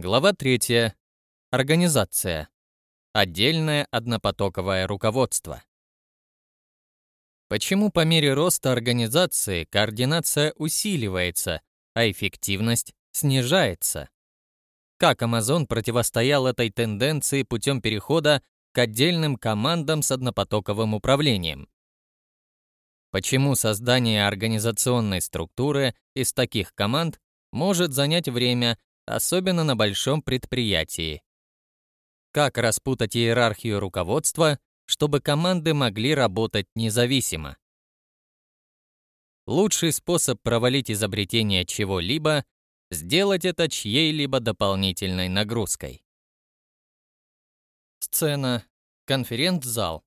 Глава 3. Организация. Отдельное однопотоковое руководство. Почему по мере роста организации координация усиливается, а эффективность снижается? Как Amazon противостоял этой тенденции путем перехода к отдельным командам с однопотоковым управлением? Почему создание организационной структуры из таких команд может занять время, особенно на большом предприятии? Как распутать иерархию руководства, чтобы команды могли работать независимо? Лучший способ провалить изобретение чего-либо — сделать это чьей-либо дополнительной нагрузкой. Сцена. Конференц-зал.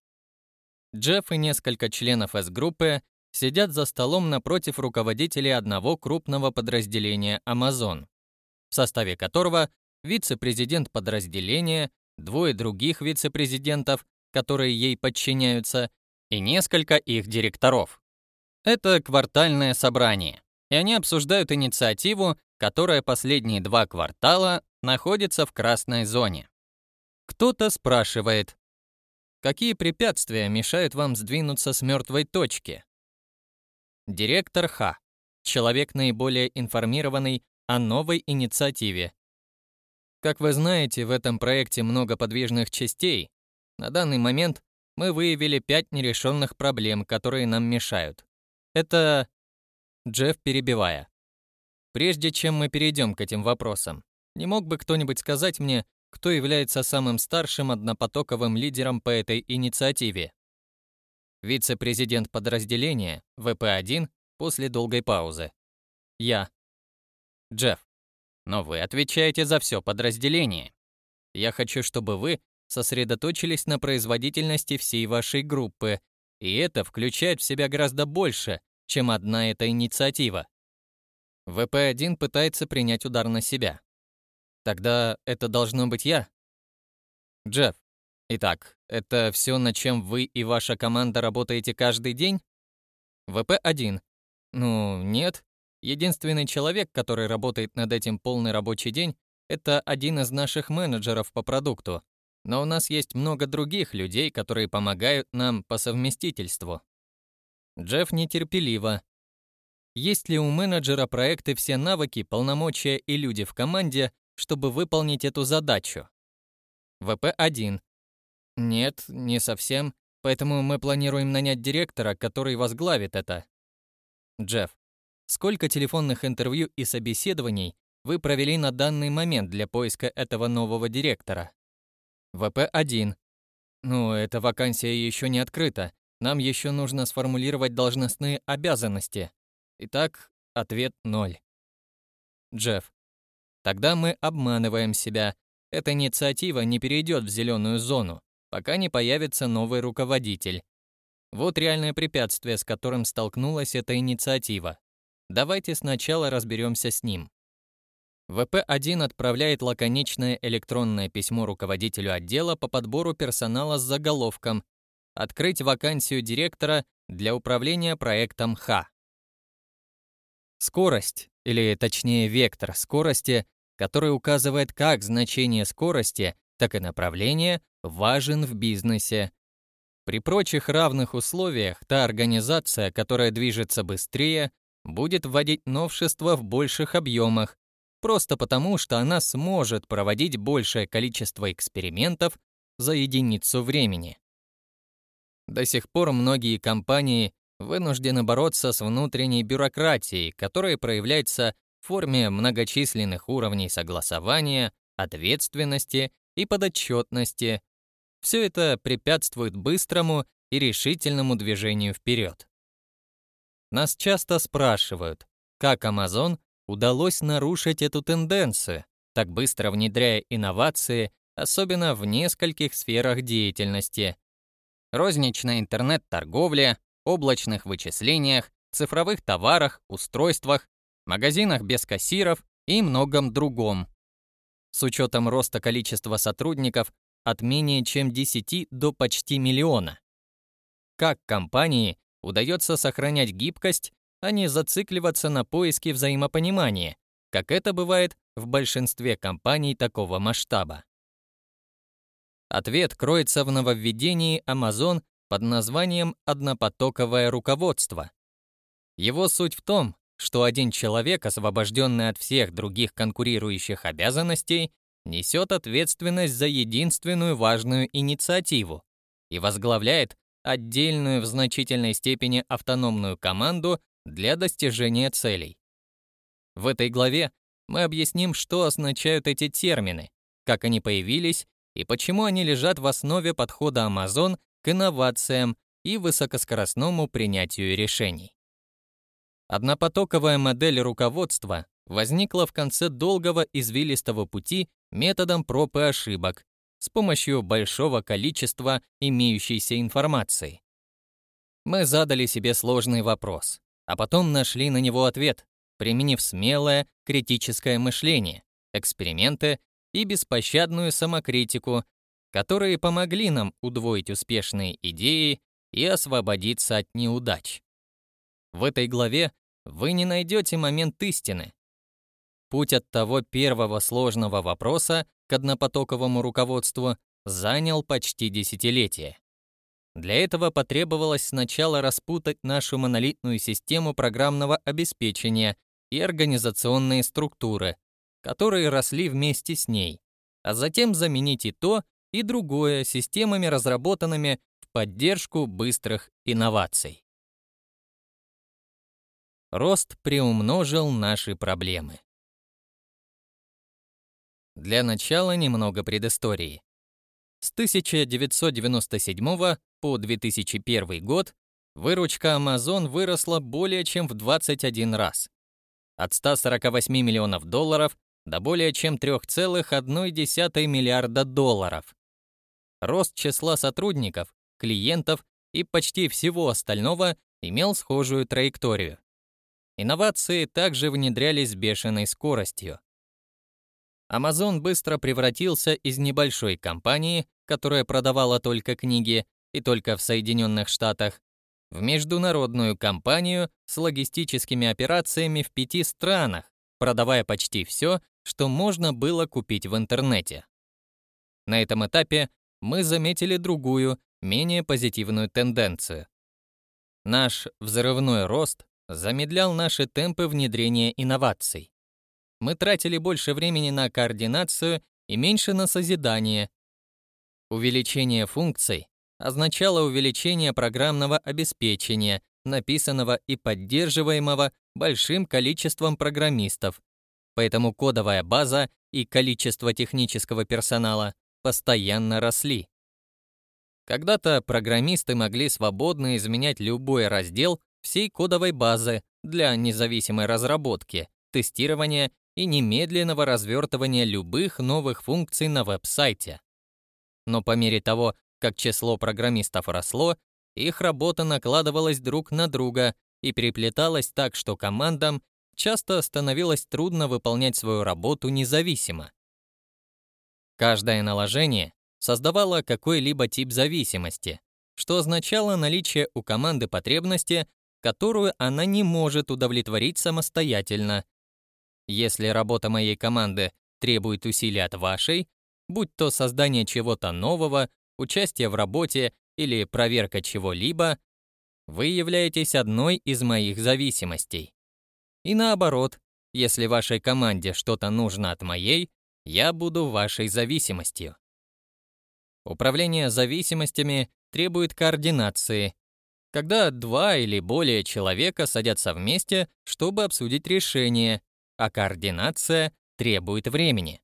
Джефф и несколько членов С-группы сидят за столом напротив руководителей одного крупного подразделения Amazon, в составе которого вице-президент подразделения, двое других вице-президентов, которые ей подчиняются, и несколько их директоров. Это квартальное собрание, и они обсуждают инициативу, которая последние два квартала находится в красной зоне. Кто-то спрашивает, Какие препятствия мешают вам сдвинуться с мертвой точки? Директор Х. Человек наиболее информированный о новой инициативе. Как вы знаете, в этом проекте много подвижных частей. На данный момент мы выявили пять нерешенных проблем, которые нам мешают. Это... Джефф перебивая. Прежде чем мы перейдем к этим вопросам, не мог бы кто-нибудь сказать мне, кто является самым старшим однопотоковым лидером по этой инициативе. Вице-президент подразделения, ВП-1, после долгой паузы. Я. Джефф. Но вы отвечаете за все подразделение. Я хочу, чтобы вы сосредоточились на производительности всей вашей группы, и это включает в себя гораздо больше, чем одна эта инициатива. ВП-1 пытается принять удар на себя. Тогда это должно быть я. Джефф. Итак, это все, над чем вы и ваша команда работаете каждый день? ВП-1. Ну, нет. Единственный человек, который работает над этим полный рабочий день, это один из наших менеджеров по продукту. Но у нас есть много других людей, которые помогают нам по совместительству. Джефф нетерпеливо. Есть ли у менеджера проекты все навыки, полномочия и люди в команде, чтобы выполнить эту задачу. ВП-1. Нет, не совсем, поэтому мы планируем нанять директора, который возглавит это. Джефф. Сколько телефонных интервью и собеседований вы провели на данный момент для поиска этого нового директора? ВП-1. Ну, эта вакансия еще не открыта. Нам еще нужно сформулировать должностные обязанности. Итак, ответ 0. Джефф. Тогда мы обманываем себя. Эта инициатива не перейдет в зеленую зону, пока не появится новый руководитель. Вот реальное препятствие, с которым столкнулась эта инициатива. Давайте сначала разберемся с ним. ВП-1 отправляет лаконичное электронное письмо руководителю отдела по подбору персонала с заголовком «Открыть вакансию директора для управления проектом Х». Скорость, или точнее вектор скорости, который указывает как значение скорости, так и направления, важен в бизнесе. При прочих равных условиях та организация, которая движется быстрее, будет вводить новшества в больших объемах, просто потому, что она сможет проводить большее количество экспериментов за единицу времени. До сих пор многие компании вынуждены бороться с внутренней бюрократией, которая проявляется в форме многочисленных уровней согласования, ответственности и подотчетности. Все это препятствует быстрому и решительному движению вперед. Нас часто спрашивают, как Amazon удалось нарушить эту тенденцию, так быстро внедряя инновации, особенно в нескольких сферах деятельности. Розничная интернет-торговля, облачных вычислениях, цифровых товарах, устройствах, магазинах без кассиров и многом другом. С учетом роста количества сотрудников от менее чем 10 до почти миллиона. Как компании удается сохранять гибкость, а не зацикливаться на поиске взаимопонимания, как это бывает в большинстве компаний такого масштаба? Ответ кроется в нововведении Amazon под названием «однопотоковое руководство». Его суть в том, что один человек, освобожденный от всех других конкурирующих обязанностей, несет ответственность за единственную важную инициативу и возглавляет отдельную в значительной степени автономную команду для достижения целей. В этой главе мы объясним, что означают эти термины, как они появились и почему они лежат в основе подхода Amazon к инновациям и высокоскоростному принятию решений. Однопотоковая модель руководства возникла в конце долгого извилистого пути методом проб и ошибок с помощью большого количества имеющейся информации. Мы задали себе сложный вопрос, а потом нашли на него ответ, применив смелое критическое мышление, эксперименты и беспощадную самокритику, которые помогли нам удвоить успешные идеи и освободиться от неудач. В этой главе вы не найдете момент истины. Путь от того первого сложного вопроса к однопотоковому руководству занял почти десятилетие. Для этого потребовалось сначала распутать нашу монолитную систему программного обеспечения и организационные структуры, которые росли вместе с ней, а затем заменить и то, и другое системами, разработанными в поддержку быстрых инноваций. Рост приумножил наши проблемы. Для начала немного предыстории. С 1997 по 2001 год выручка Amazon выросла более чем в 21 раз. От 148 миллионов долларов до более чем 3,1 миллиарда долларов. Рост числа сотрудников, клиентов и почти всего остального имел схожую траекторию. Инновации также внедрялись с бешеной скоростью. Amazon быстро превратился из небольшой компании, которая продавала только книги и только в Соединенных Штатах, в международную компанию с логистическими операциями в пяти странах, продавая почти все, что можно было купить в интернете. На этом этапе мы заметили другую, менее позитивную тенденцию. Наш взрывной рост замедлял наши темпы внедрения инноваций. Мы тратили больше времени на координацию и меньше на созидание. Увеличение функций означало увеличение программного обеспечения, написанного и поддерживаемого большим количеством программистов. Поэтому кодовая база и количество технического персонала постоянно росли. Когда-то программисты могли свободно изменять любой раздел всей кодовой базы для независимой разработки, тестирования и немедленного развертывания любых новых функций на веб-сайте. Но по мере того, как число программистов росло, их работа накладывалась друг на друга и переплеталась так, что командам часто становилось трудно выполнять свою работу независимо. Каждое наложение создавало какой-либо тип зависимости, что означало наличие у команды потребности, которую она не может удовлетворить самостоятельно. Если работа моей команды требует усилий от вашей, будь то создание чего-то нового, участие в работе или проверка чего-либо, вы являетесь одной из моих зависимостей. И наоборот, если вашей команде что-то нужно от моей, я буду вашей зависимостью. Управление зависимостями требует координации, когда два или более человека садятся вместе, чтобы обсудить решение, а координация требует времени.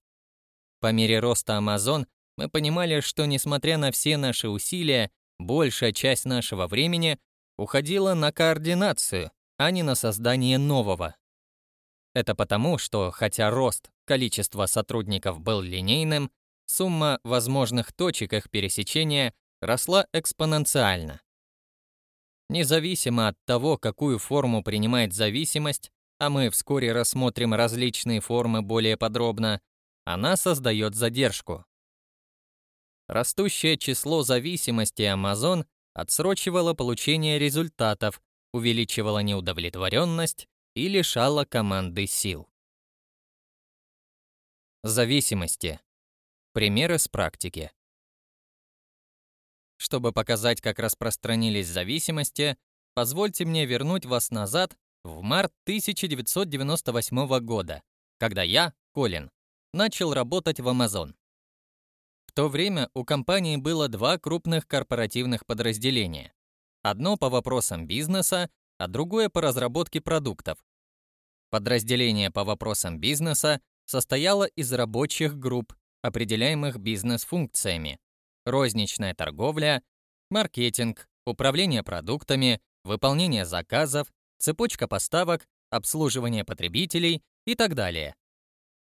По мере роста Amazon мы понимали, что несмотря на все наши усилия, большая часть нашего времени уходила на координацию, а не на создание нового. Это потому, что хотя рост количества сотрудников был линейным, сумма возможных точек их пересечения росла экспоненциально. Независимо от того, какую форму принимает зависимость, а мы вскоре рассмотрим различные формы более подробно, она создает задержку. Растущее число зависимостей Amazon отсрочивало получение результатов, увеличивало неудовлетворенность и лишало команды сил. Зависимости. Примеры с практики. Чтобы показать, как распространились зависимости, позвольте мне вернуть вас назад в март 1998 года, когда я, Колин, начал работать в Amazon. В то время у компании было два крупных корпоративных подразделения. Одно по вопросам бизнеса, а другое по разработке продуктов. Подразделение по вопросам бизнеса состояло из рабочих групп, определяемых бизнес-функциями. Розничная торговля, маркетинг, управление продуктами, выполнение заказов, цепочка поставок, обслуживание потребителей и так далее.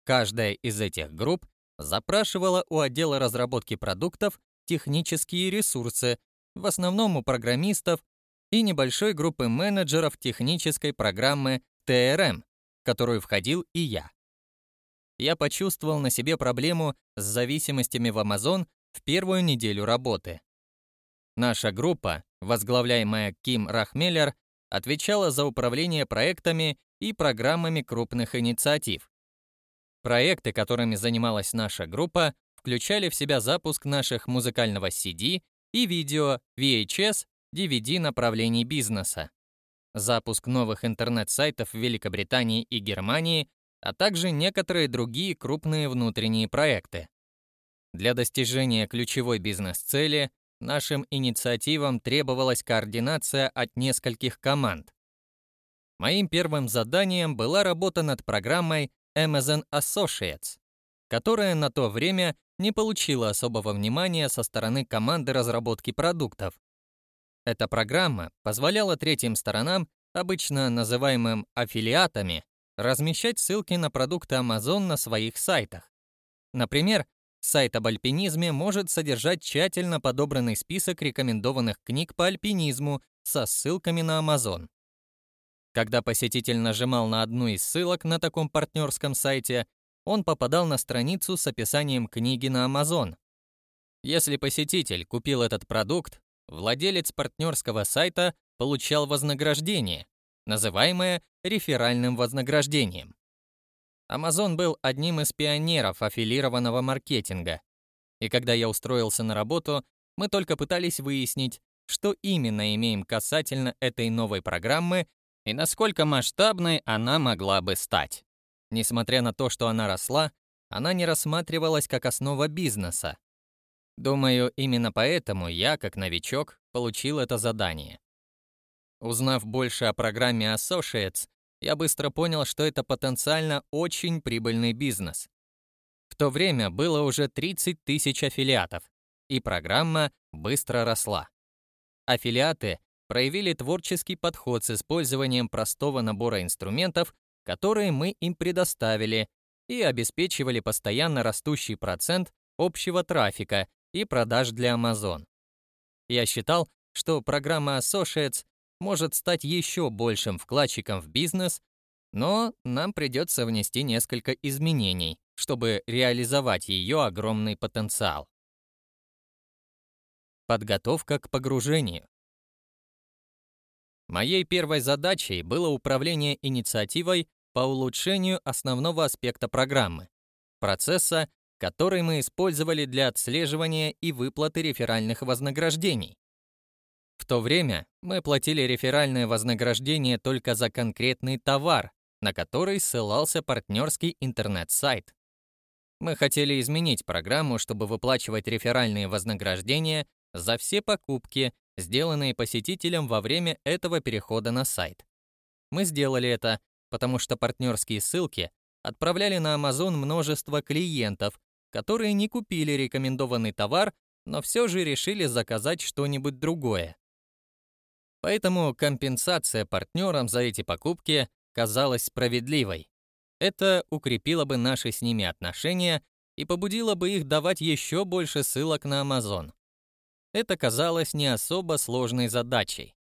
Каждая из этих групп запрашивала у отдела разработки продуктов технические ресурсы, в основном у программистов и небольшой группы менеджеров технической программы TRM, в которую входил и я. Я почувствовал на себе проблему с зависимостями в Amazon в первую неделю работы. Наша группа, возглавляемая Ким Рахмеллер, отвечала за управление проектами и программами крупных инициатив. Проекты, которыми занималась наша группа, включали в себя запуск наших музыкального CD и видео VHS, DVD направлений бизнеса, запуск новых интернет-сайтов в Великобритании и Германии, а также некоторые другие крупные внутренние проекты. Для достижения ключевой бизнес-цели нашим инициативам требовалась координация от нескольких команд. Моим первым заданием была работа над программой Amazon Associates, которая на то время не получила особого внимания со стороны команды разработки продуктов. Эта программа позволяла третьим сторонам, обычно называемым аффилиатами, размещать ссылки на продукты Amazon на своих сайтах. Например, сайт об альпинизме может содержать тщательно подобранный список рекомендованных книг по альпинизму со ссылками на Amazon. Когда посетитель нажимал на одну из ссылок на таком партнерском сайте, он попадал на страницу с описанием книги на Amazon. Если посетитель купил этот продукт, владелец партнерского сайта получал вознаграждение, называемое реферальным вознаграждением. Amazon был одним из пионеров аффилированного маркетинга. И когда я устроился на работу, мы только пытались выяснить, что именно имеем касательно этой новой программы и насколько масштабной она могла бы стать. Несмотря на то, что она росла, она не рассматривалась как основа бизнеса. Думаю, именно поэтому я, как новичок, получил это задание. Узнав больше о программе Associates, я быстро понял, что это потенциально очень прибыльный бизнес. В то время было уже 30 тысяч аффилиатов, и программа быстро росла. Аффилиаты проявили творческий подход с использованием простого набора инструментов, которые мы им предоставили, и обеспечивали постоянно растущий процент общего трафика и продаж для Amazon. Я считал, что программа Associates может стать еще большим вкладчиком в бизнес, но нам придется внести несколько изменений, чтобы реализовать ее огромный потенциал. Подготовка к погружению. Моей первой задачей было управление инициативой по улучшению основного аспекта программы – процесса, который мы использовали для отслеживания и выплаты реферальных вознаграждений. В то время мы платили реферальное вознаграждение только за конкретный товар, на который ссылался партнерский интернет-сайт. Мы хотели изменить программу, чтобы выплачивать реферальные вознаграждения за все покупки, сделанные посетителем во время этого перехода на сайт. Мы сделали это, потому что партнерские ссылки отправляли на Amazon множество клиентов, которые не купили рекомендованный товар, но все же решили заказать что-нибудь другое. Поэтому компенсация партнерам за эти покупки казалась справедливой. Это укрепило бы наши с ними отношения и побудило бы их давать еще больше ссылок на Amazon. Это казалось не особо сложной задачей.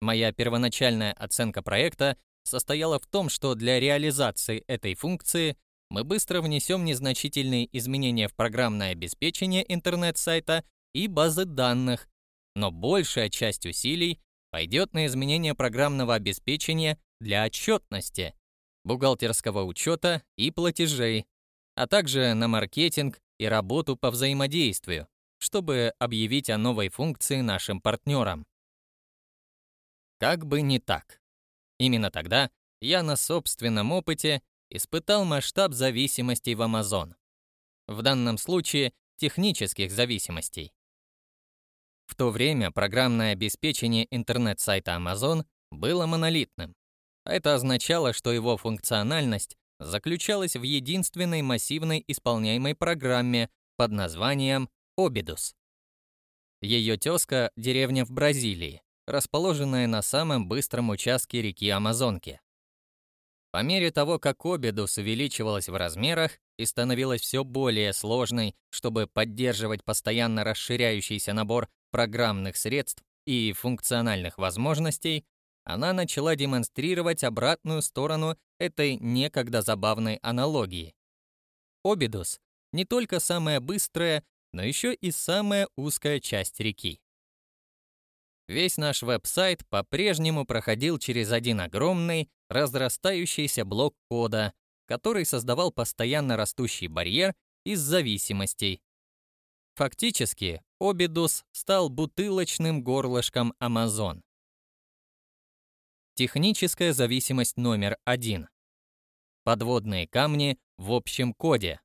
Моя первоначальная оценка проекта состояла в том, что для реализации этой функции мы быстро внесем незначительные изменения в программное обеспечение интернет-сайта и базы данных, но большая часть усилий пойдет на изменение программного обеспечения для отчетности, бухгалтерского учета и платежей, а также на маркетинг и работу по взаимодействию, чтобы объявить о новой функции нашим партнерам. Как бы не так. Именно тогда я на собственном опыте испытал масштаб зависимостей в Amazon. В данном случае технических зависимостей. В то время программное обеспечение интернет-сайта Amazon было монолитным. Это означало, что его функциональность заключалась в единственной массивной исполняемой программе под названием Obidus. Ее тезка – деревня в Бразилии, расположенная на самом быстром участке реки Амазонки. По мере того, как Обидус увеличивалась в размерах и становилась все более сложной, чтобы поддерживать постоянно расширяющийся набор программных средств и функциональных возможностей, она начала демонстрировать обратную сторону этой некогда забавной аналогии. Обидус не только самая быстрая, но еще и самая узкая часть реки. Весь наш веб-сайт по-прежнему проходил через один огромный, разрастающийся блок кода, который создавал постоянно растущий барьер из зависимостей. Фактически, Обидус стал бутылочным горлышком Amazon. Техническая зависимость номер один. Подводные камни в общем коде.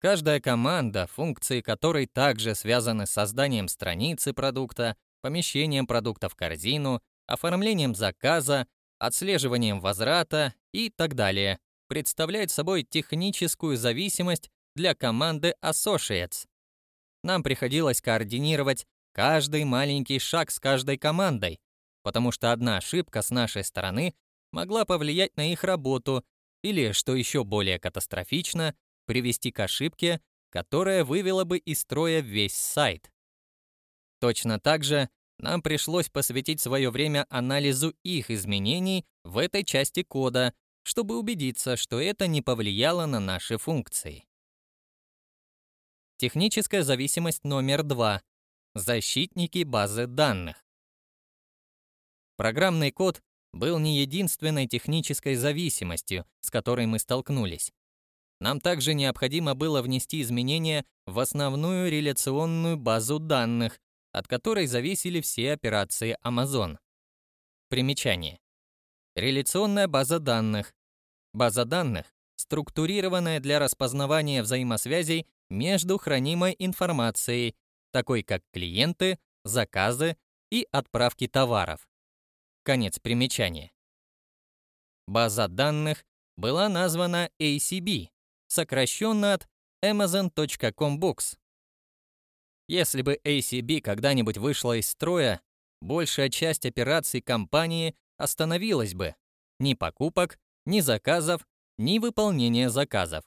Каждая команда, функции которой также связаны с созданием страницы продукта, помещением продукта в корзину, оформлением заказа, отслеживанием возврата и так далее, представляет собой техническую зависимость для команды Associates. Нам приходилось координировать каждый маленький шаг с каждой командой, потому что одна ошибка с нашей стороны могла повлиять на их работу или, что еще более катастрофично, привести к ошибке, которая вывела бы из строя весь сайт. Точно так же нам пришлось посвятить свое время анализу их изменений в этой части кода, чтобы убедиться, что это не повлияло на наши функции. Техническая зависимость номер два. Защитники базы данных. Программный код был не единственной технической зависимостью, с которой мы столкнулись. Нам также необходимо было внести изменения в основную реляционную базу данных, от которой зависели все операции Amazon. Примечание. Реляционная база данных. База данных, структурированная для распознавания взаимосвязей между хранимой информацией, такой как клиенты, заказы и отправки товаров. Конец примечания. База данных была названа ACB, сокращенно от Amazon.com Books. Если бы ACB когда-нибудь вышла из строя, большая часть операций компании остановилась бы. Ни покупок, ни заказов, ни выполнения заказов.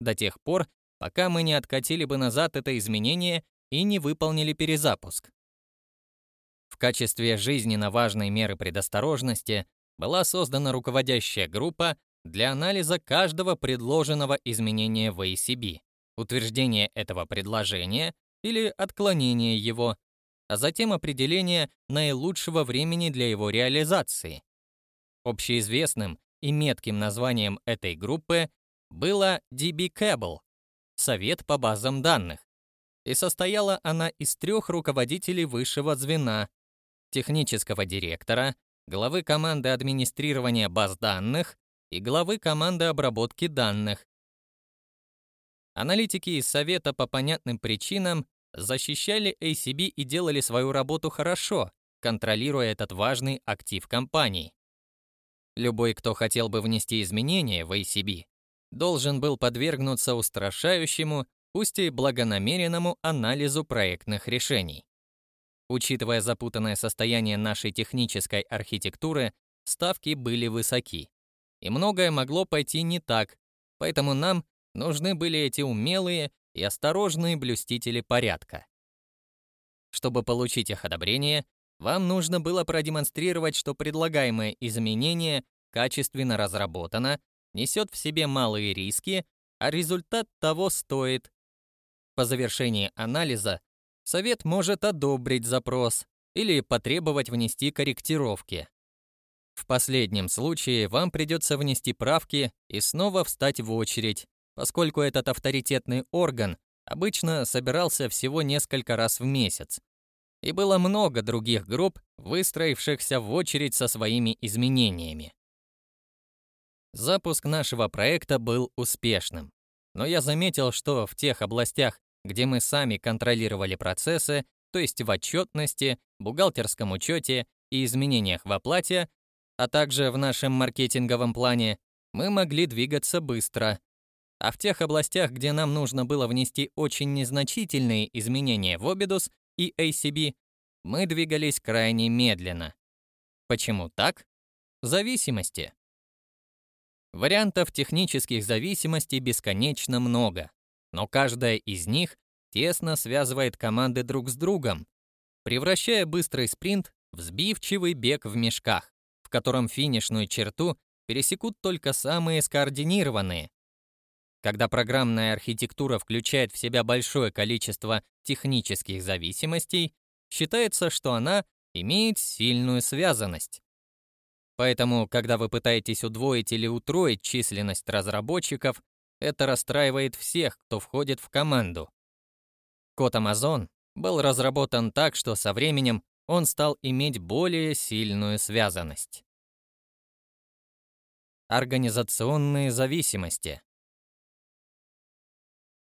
До тех пор, пока мы не откатили бы назад это изменение и не выполнили перезапуск. В качестве жизненно важной меры предосторожности была создана руководящая группа для анализа каждого предложенного изменения в ACB, утверждения этого предложения или отклонения его, а затем определение наилучшего времени для его реализации. Общеизвестным и метким названием этой группы было DB Совет по базам данных, и состояла она из трех руководителей высшего звена, технического директора, главы команды администрирования баз данных и главы команды обработки данных. Аналитики из Совета по понятным причинам защищали ACB и делали свою работу хорошо, контролируя этот важный актив компании. Любой, кто хотел бы внести изменения в ACB, должен был подвергнуться устрашающему, пусть и благонамеренному анализу проектных решений. Учитывая запутанное состояние нашей технической архитектуры, ставки были высоки и многое могло пойти не так, поэтому нам нужны были эти умелые и осторожные блюстители порядка. Чтобы получить их одобрение, вам нужно было продемонстрировать, что предлагаемое изменение качественно разработано, несет в себе малые риски, а результат того стоит. По завершении анализа совет может одобрить запрос или потребовать внести корректировки. В последнем случае вам придется внести правки и снова встать в очередь, поскольку этот авторитетный орган обычно собирался всего несколько раз в месяц. И было много других групп, выстроившихся в очередь со своими изменениями. Запуск нашего проекта был успешным, но я заметил, что в тех областях, где мы сами контролировали процессы, то есть в отчетности, бухгалтерском учете и изменениях в оплате, а также в нашем маркетинговом плане, мы могли двигаться быстро. А в тех областях, где нам нужно было внести очень незначительные изменения в Obidus и ACB, мы двигались крайне медленно. Почему так? Зависимости. Вариантов технических зависимостей бесконечно много, но каждая из них тесно связывает команды друг с другом, превращая быстрый спринт в сбивчивый бег в мешках, в котором финишную черту пересекут только самые скоординированные. Когда программная архитектура включает в себя большое количество технических зависимостей, считается, что она имеет сильную связанность. Поэтому, когда вы пытаетесь удвоить или утроить численность разработчиков, это расстраивает всех, кто входит в команду. Код Amazon был разработан так, что со временем он стал иметь более сильную связанность. Организационные зависимости.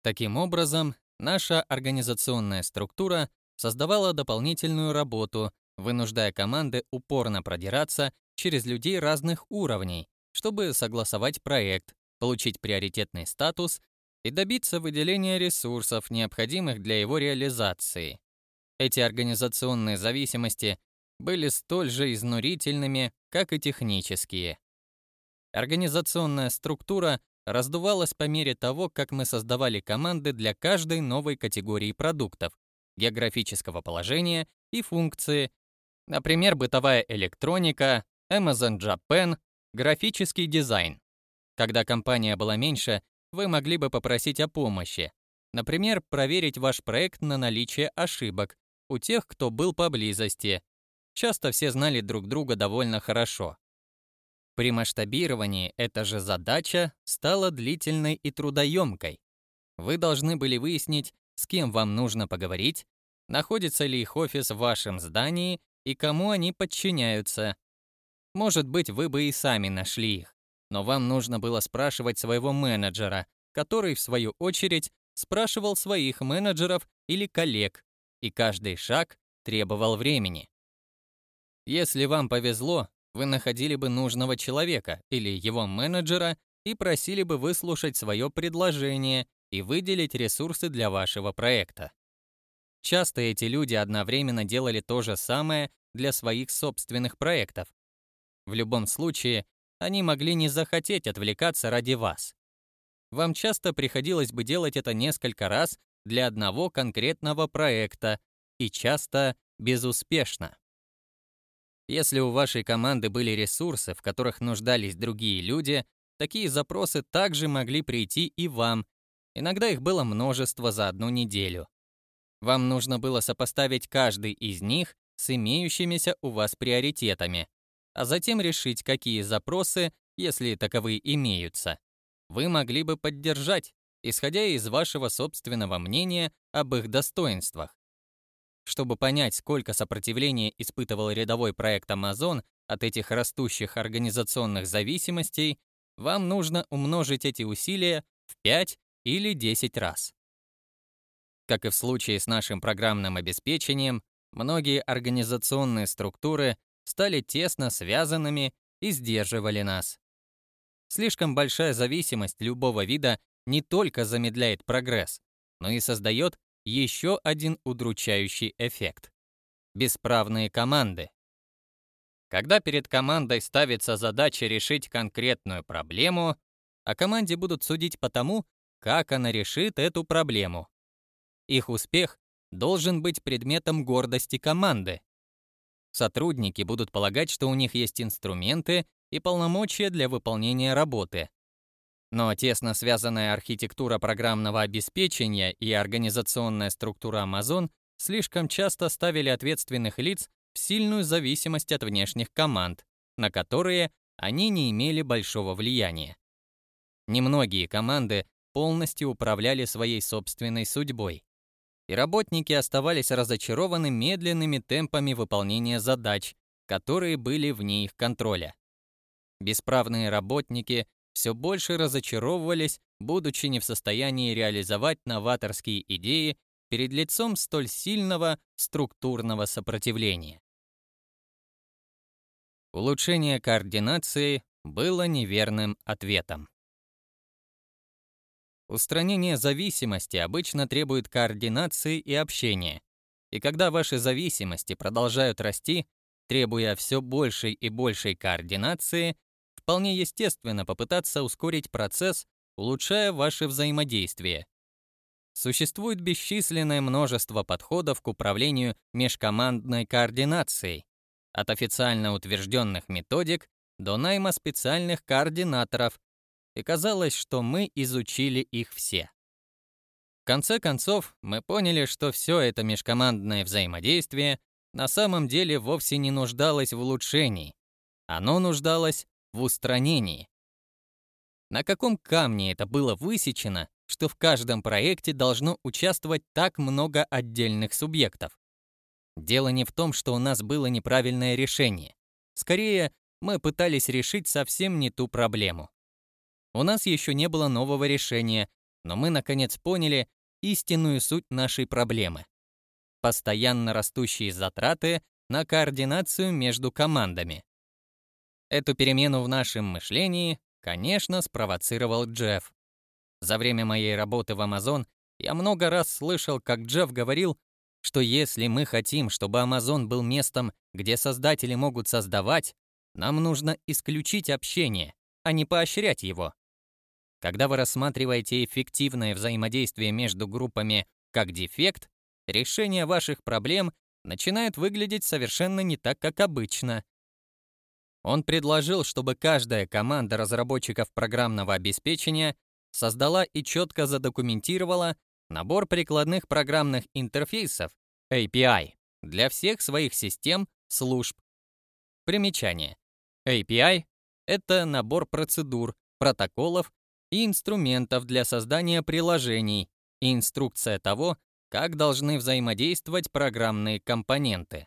Таким образом, наша организационная структура создавала дополнительную работу, вынуждая команды упорно продираться через людей разных уровней, чтобы согласовать проект, получить приоритетный статус и добиться выделения ресурсов, необходимых для его реализации. Эти организационные зависимости были столь же изнурительными, как и технические. Организационная структура раздувалась по мере того, как мы создавали команды для каждой новой категории продуктов, географического положения и функции, например, бытовая электроника, Amazon Japan, графический дизайн. Когда компания была меньше, вы могли бы попросить о помощи. Например, проверить ваш проект на наличие ошибок у тех, кто был поблизости. Часто все знали друг друга довольно хорошо. При масштабировании эта же задача стала длительной и трудоемкой. Вы должны были выяснить, с кем вам нужно поговорить, находится ли их офис в вашем здании и кому они подчиняются. Может быть, вы бы и сами нашли их, но вам нужно было спрашивать своего менеджера, который, в свою очередь, спрашивал своих менеджеров или коллег, и каждый шаг требовал времени. Если вам повезло, вы находили бы нужного человека или его менеджера и просили бы выслушать свое предложение и выделить ресурсы для вашего проекта. Часто эти люди одновременно делали то же самое для своих собственных проектов. В любом случае, они могли не захотеть отвлекаться ради вас. Вам часто приходилось бы делать это несколько раз для одного конкретного проекта и часто безуспешно. Если у вашей команды были ресурсы, в которых нуждались другие люди, такие запросы также могли прийти и вам. Иногда их было множество за одну неделю. Вам нужно было сопоставить каждый из них с имеющимися у вас приоритетами, а затем решить, какие запросы, если таковые имеются, вы могли бы поддержать, исходя из вашего собственного мнения об их достоинствах. Чтобы понять, сколько сопротивления испытывал рядовой проект Amazon от этих растущих организационных зависимостей, вам нужно умножить эти усилия в 5 или 10 раз. Как и в случае с нашим программным обеспечением, многие организационные структуры стали тесно связанными и сдерживали нас. Слишком большая зависимость любого вида не только замедляет прогресс, но и создает еще один удручающий эффект. Бесправные команды. Когда перед командой ставится задача решить конкретную проблему, о команде будут судить по тому, как она решит эту проблему. Их успех должен быть предметом гордости команды. Сотрудники будут полагать, что у них есть инструменты и полномочия для выполнения работы, но тесно связанная архитектура программного обеспечения и организационная структура Amazon слишком часто ставили ответственных лиц в сильную зависимость от внешних команд, на которые они не имели большого влияния. Немногие команды полностью управляли своей собственной судьбой. И работники оставались разочарованы медленными темпами выполнения задач, которые были вне их контроля. Бесправные работники все больше разочаровывались, будучи не в состоянии реализовать новаторские идеи перед лицом столь сильного структурного сопротивления. Улучшение координации было неверным ответом. Устранение зависимости обычно требует координации и общения. И когда ваши зависимости продолжают расти, требуя все большей и большей координации, вполне естественно попытаться ускорить процесс, улучшая ваше взаимодействие. Существует бесчисленное множество подходов к управлению межкомандной координацией, от официально утвержденных методик до найма специальных координаторов, и казалось, что мы изучили их все. В конце концов, мы поняли, что все это межкомандное взаимодействие на самом деле вовсе не нуждалось в улучшении. Оно нуждалось в устранении. На каком камне это было высечено, что в каждом проекте должно участвовать так много отдельных субъектов? Дело не в том, что у нас было неправильное решение. Скорее, мы пытались решить совсем не ту проблему. У нас еще не было нового решения, но мы наконец поняли истинную суть нашей проблемы. Постоянно растущие затраты на координацию между командами. Эту перемену в нашем мышлении, конечно, спровоцировал Джефф. За время моей работы в Amazon я много раз слышал, как Джефф говорил, что если мы хотим, чтобы Amazon был местом, где создатели могут создавать, нам нужно исключить общение, а не поощрять его. Когда вы рассматриваете эффективное взаимодействие между группами как дефект, решение ваших проблем начинает выглядеть совершенно не так, как обычно. Он предложил, чтобы каждая команда разработчиков программного обеспечения создала и четко задокументировала набор прикладных программных интерфейсов API для всех своих систем, служб. Примечание. API — это набор процедур, протоколов и инструментов для создания приложений и инструкция того, как должны взаимодействовать программные компоненты.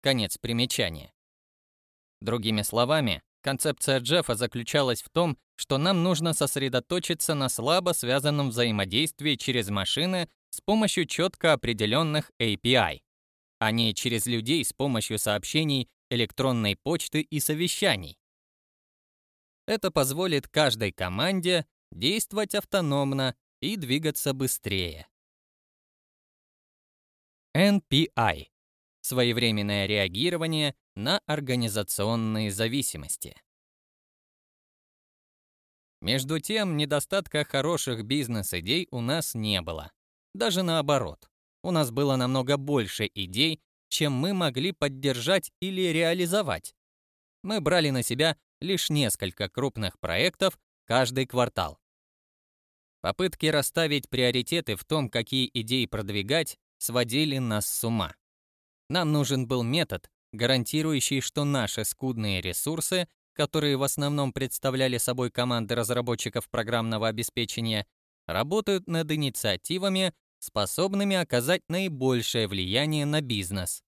Конец примечания. Другими словами, концепция Джеффа заключалась в том, что нам нужно сосредоточиться на слабо связанном взаимодействии через машины с помощью четко определенных API, а не через людей с помощью сообщений, электронной почты и совещаний. Это позволит каждой команде действовать автономно и двигаться быстрее. NPI – своевременное реагирование на организационные зависимости. Между тем, недостатка хороших бизнес-идей у нас не было. Даже наоборот. У нас было намного больше идей, чем мы могли поддержать или реализовать. Мы брали на себя лишь несколько крупных проектов каждый квартал. Попытки расставить приоритеты в том, какие идеи продвигать, сводили нас с ума. Нам нужен был метод, гарантирующий, что наши скудные ресурсы, которые в основном представляли собой команды разработчиков программного обеспечения, работают над инициативами, способными оказать наибольшее влияние на бизнес.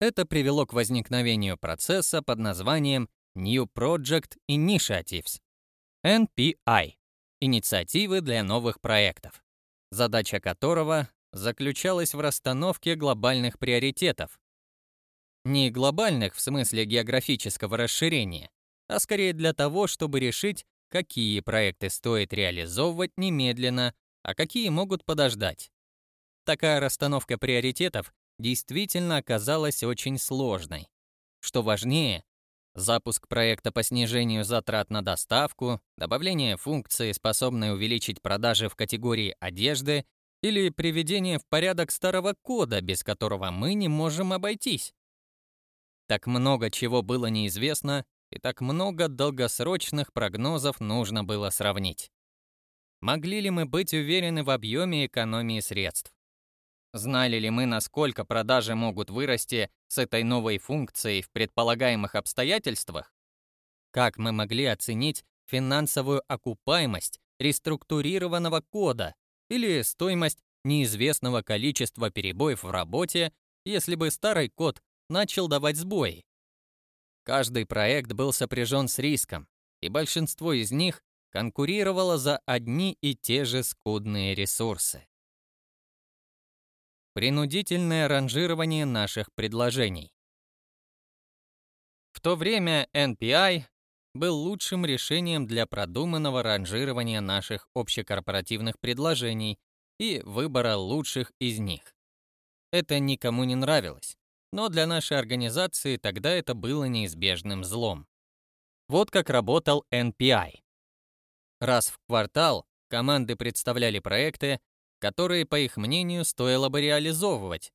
Это привело к возникновению процесса под названием New Project Initiatives, NPI, инициативы для новых проектов, задача которого заключалась в расстановке глобальных приоритетов, не глобальных в смысле географического расширения, а скорее для того, чтобы решить, какие проекты стоит реализовывать немедленно, а какие могут подождать. Такая расстановка приоритетов действительно оказалась очень сложной. Что важнее, запуск проекта по снижению затрат на доставку, добавление функции, способной увеличить продажи в категории одежды, или приведение в порядок старого кода, без которого мы не можем обойтись. Так много чего было неизвестно, и так много долгосрочных прогнозов нужно было сравнить. Могли ли мы быть уверены в объеме экономии средств? Знали ли мы, насколько продажи могут вырасти с этой новой функцией в предполагаемых обстоятельствах? Как мы могли оценить финансовую окупаемость реструктурированного кода или стоимость неизвестного количества перебоев в работе, если бы старый код начал давать сбои. Каждый проект был сопряжен с риском, и большинство из них конкурировало за одни и те же скудные ресурсы. Принудительное ранжирование наших предложений. В то время NPI был лучшим решением для продуманного ранжирования наших общекорпоративных предложений и выбора лучших из них. Это никому не нравилось, но для нашей организации тогда это было неизбежным злом. Вот как работал NPI. Раз в квартал команды представляли проекты, которые, по их мнению, стоило бы реализовывать,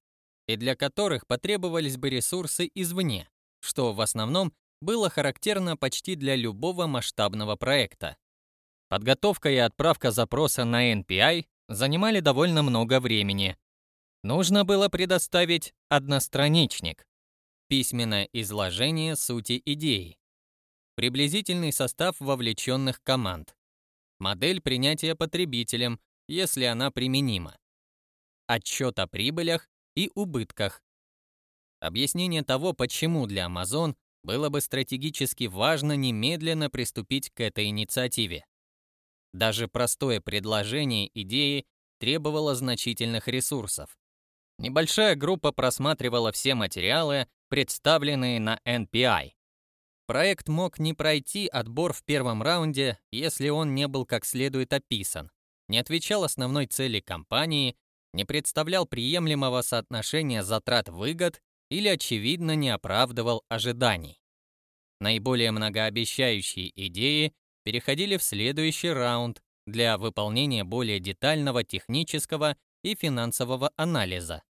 и для которых потребовались бы ресурсы извне, что в основном было характерно почти для любого масштабного проекта. Подготовка и отправка запроса на NPI занимали довольно много времени. Нужно было предоставить одностраничник, письменное изложение сути идеи, приблизительный состав вовлеченных команд, модель принятия потребителем, если она применима, отчет о прибылях и убытках, объяснение того, почему для Amazon было бы стратегически важно немедленно приступить к этой инициативе. Даже простое предложение идеи требовало значительных ресурсов. Небольшая группа просматривала все материалы, представленные на NPI. Проект мог не пройти отбор в первом раунде, если он не был как следует описан, не отвечал основной цели компании, не представлял приемлемого соотношения затрат-выгод или, очевидно, не оправдывал ожиданий. Наиболее многообещающие идеи переходили в следующий раунд для выполнения более детального технического и финансового анализа.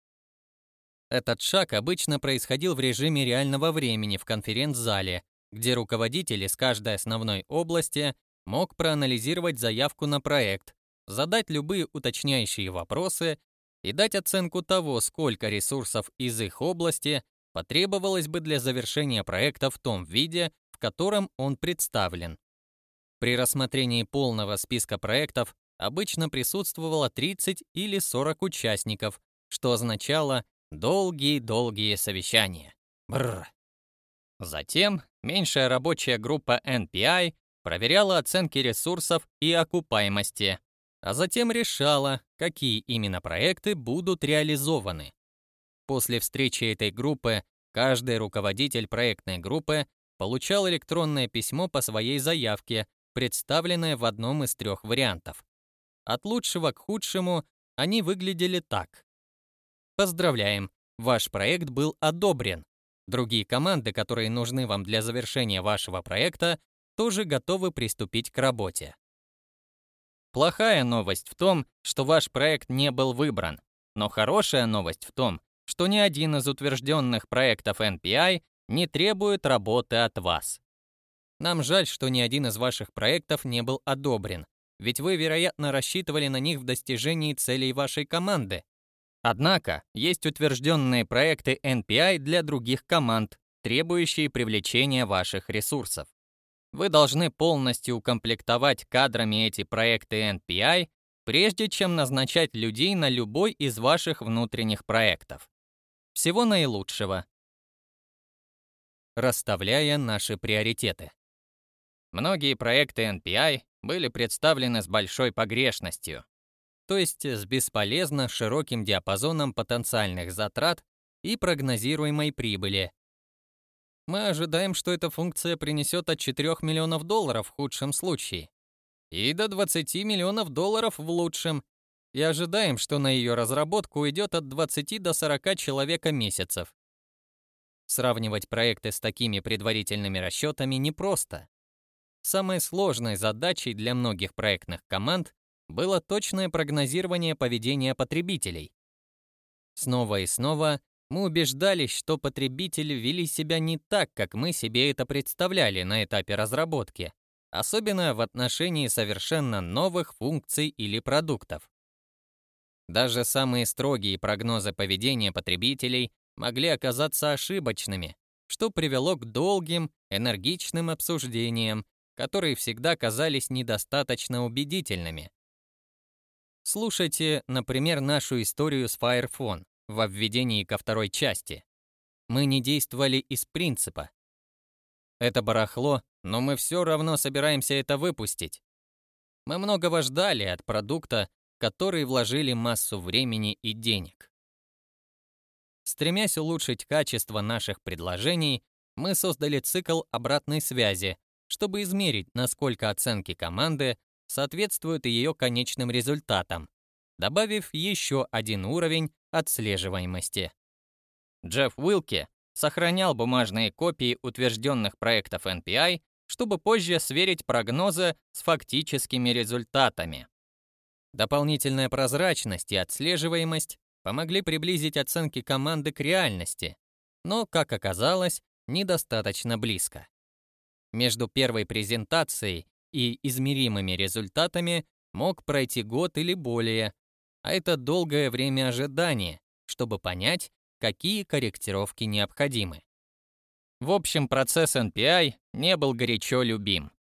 Этот шаг обычно происходил в режиме реального времени в конференц-зале, где руководитель из каждой основной области мог проанализировать заявку на проект, задать любые уточняющие вопросы и дать оценку того, сколько ресурсов из их области потребовалось бы для завершения проекта в том виде, в котором он представлен. При рассмотрении полного списка проектов обычно присутствовало 30 или 40 участников, что означало долгие-долгие совещания. Бррр. Затем меньшая рабочая группа NPI проверяла оценки ресурсов и окупаемости, а затем решала, какие именно проекты будут реализованы. После встречи этой группы каждый руководитель проектной группы получал электронное письмо по своей заявке, представленное в одном из трех вариантов. От лучшего к худшему они выглядели так. Поздравляем, ваш проект был одобрен. Другие команды, которые нужны вам для завершения вашего проекта, тоже готовы приступить к работе. Плохая новость в том, что ваш проект не был выбран, но хорошая новость в том, что ни один из утвержденных проектов NPI не требует работы от вас. Нам жаль, что ни один из ваших проектов не был одобрен, ведь вы, вероятно, рассчитывали на них в достижении целей вашей команды. Однако, есть утвержденные проекты NPI для других команд, требующие привлечения ваших ресурсов. Вы должны полностью укомплектовать кадрами эти проекты NPI, прежде чем назначать людей на любой из ваших внутренних проектов. Всего наилучшего. Расставляя наши приоритеты. Многие проекты NPI были представлены с большой погрешностью, то есть с бесполезно широким диапазоном потенциальных затрат и прогнозируемой прибыли, мы ожидаем, что эта функция принесет от 4 миллионов долларов в худшем случае и до 20 миллионов долларов в лучшем, и ожидаем, что на ее разработку уйдет от 20 до 40 человека месяцев. Сравнивать проекты с такими предварительными расчетами непросто. Самой сложной задачей для многих проектных команд было точное прогнозирование поведения потребителей. Снова и снова мы убеждались, что потребители вели себя не так, как мы себе это представляли на этапе разработки, особенно в отношении совершенно новых функций или продуктов. Даже самые строгие прогнозы поведения потребителей могли оказаться ошибочными, что привело к долгим, энергичным обсуждениям, которые всегда казались недостаточно убедительными. Слушайте, например, нашу историю с Firephone во введении ко второй части. Мы не действовали из принципа. Это барахло, но мы все равно собираемся это выпустить. Мы многого ждали от продукта, который вложили массу времени и денег. Стремясь улучшить качество наших предложений, мы создали цикл обратной связи, чтобы измерить, насколько оценки команды соответствуют ее конечным результатам, добавив еще один уровень отслеживаемости. Джефф Уилки сохранял бумажные копии утвержденных проектов NPI, чтобы позже сверить прогнозы с фактическими результатами. Дополнительная прозрачность и отслеживаемость помогли приблизить оценки команды к реальности, но, как оказалось, недостаточно близко. Между первой презентацией и измеримыми результатами мог пройти год или более, а это долгое время ожидания, чтобы понять, какие корректировки необходимы. В общем, процесс NPI не был горячо любим.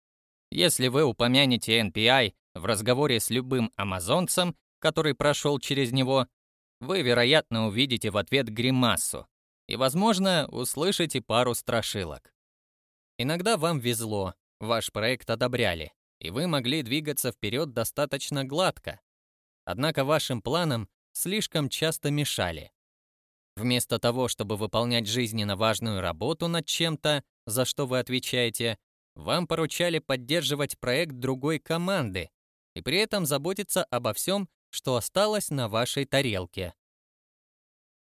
Если вы упомянете NPI в разговоре с любым амазонцем, который прошел через него, вы, вероятно, увидите в ответ гримасу и, возможно, услышите пару страшилок. Иногда вам везло, ваш проект одобряли, и вы могли двигаться вперед достаточно гладко. Однако вашим планам слишком часто мешали. Вместо того, чтобы выполнять жизненно важную работу над чем-то, за что вы отвечаете, вам поручали поддерживать проект другой команды и при этом заботиться обо всем, что осталось на вашей тарелке.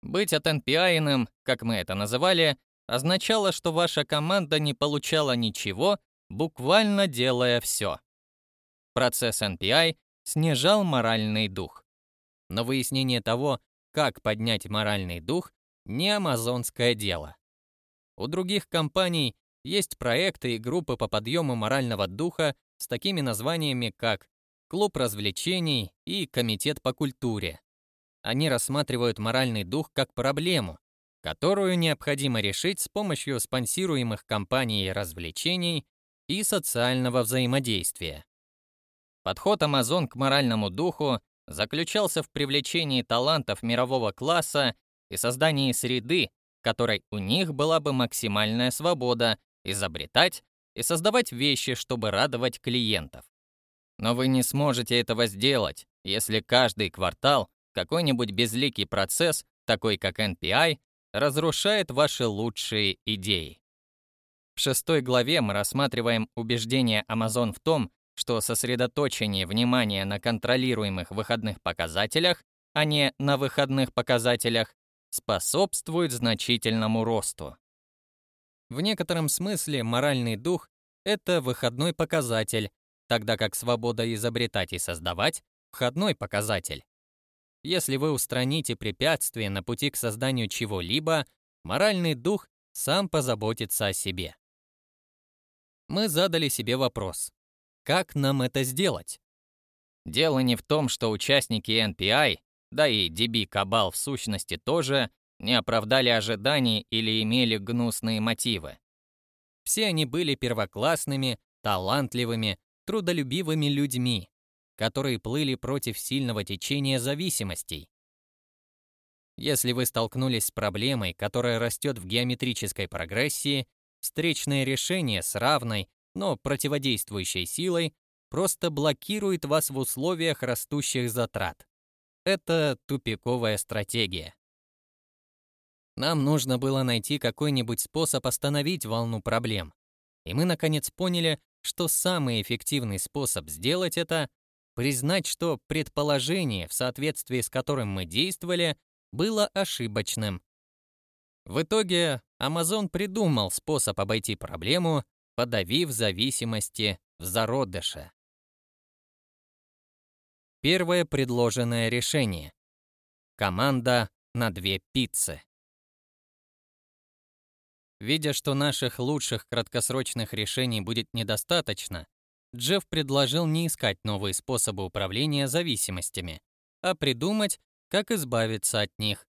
Быть от NPI-ным, как мы это называли, означало, что ваша команда не получала ничего, буквально делая все. Процесс NPI снижал моральный дух. Но выяснение того, как поднять моральный дух, не амазонское дело. У других компаний есть проекты и группы по подъему морального духа с такими названиями, как клуб развлечений и комитет по культуре. Они рассматривают моральный дух как проблему, которую необходимо решить с помощью спонсируемых компаний развлечений и социального взаимодействия. Подход Amazon к моральному духу заключался в привлечении талантов мирового класса и создании среды, в которой у них была бы максимальная свобода изобретать и создавать вещи, чтобы радовать клиентов. Но вы не сможете этого сделать, если каждый квартал какой-нибудь безликий процесс, такой как NPI, разрушает ваши лучшие идеи. В шестой главе мы рассматриваем убеждение Amazon в том, что сосредоточение внимания на контролируемых выходных показателях, а не на выходных показателях, способствует значительному росту. В некотором смысле моральный дух — это выходной показатель, тогда как свобода изобретать и создавать — входной показатель. Если вы устраните препятствия на пути к созданию чего-либо, моральный дух сам позаботится о себе. Мы задали себе вопрос. Как нам это сделать? Дело не в том, что участники NPI, да и DB Cabal в сущности тоже, не оправдали ожиданий или имели гнусные мотивы. Все они были первоклассными, талантливыми, трудолюбивыми людьми, которые плыли против сильного течения зависимостей. Если вы столкнулись с проблемой, которая растет в геометрической прогрессии, встречное решение с равной, но противодействующей силой просто блокирует вас в условиях растущих затрат. Это тупиковая стратегия. Нам нужно было найти какой-нибудь способ остановить волну проблем. И мы наконец поняли, что самый эффективный способ сделать это — признать, что предположение, в соответствии с которым мы действовали, было ошибочным. В итоге Amazon придумал способ обойти проблему, подавив зависимости в зародыше. Первое предложенное решение. Команда на две пиццы. Видя, что наших лучших краткосрочных решений будет недостаточно, Джефф предложил не искать новые способы управления зависимостями, а придумать, как избавиться от них.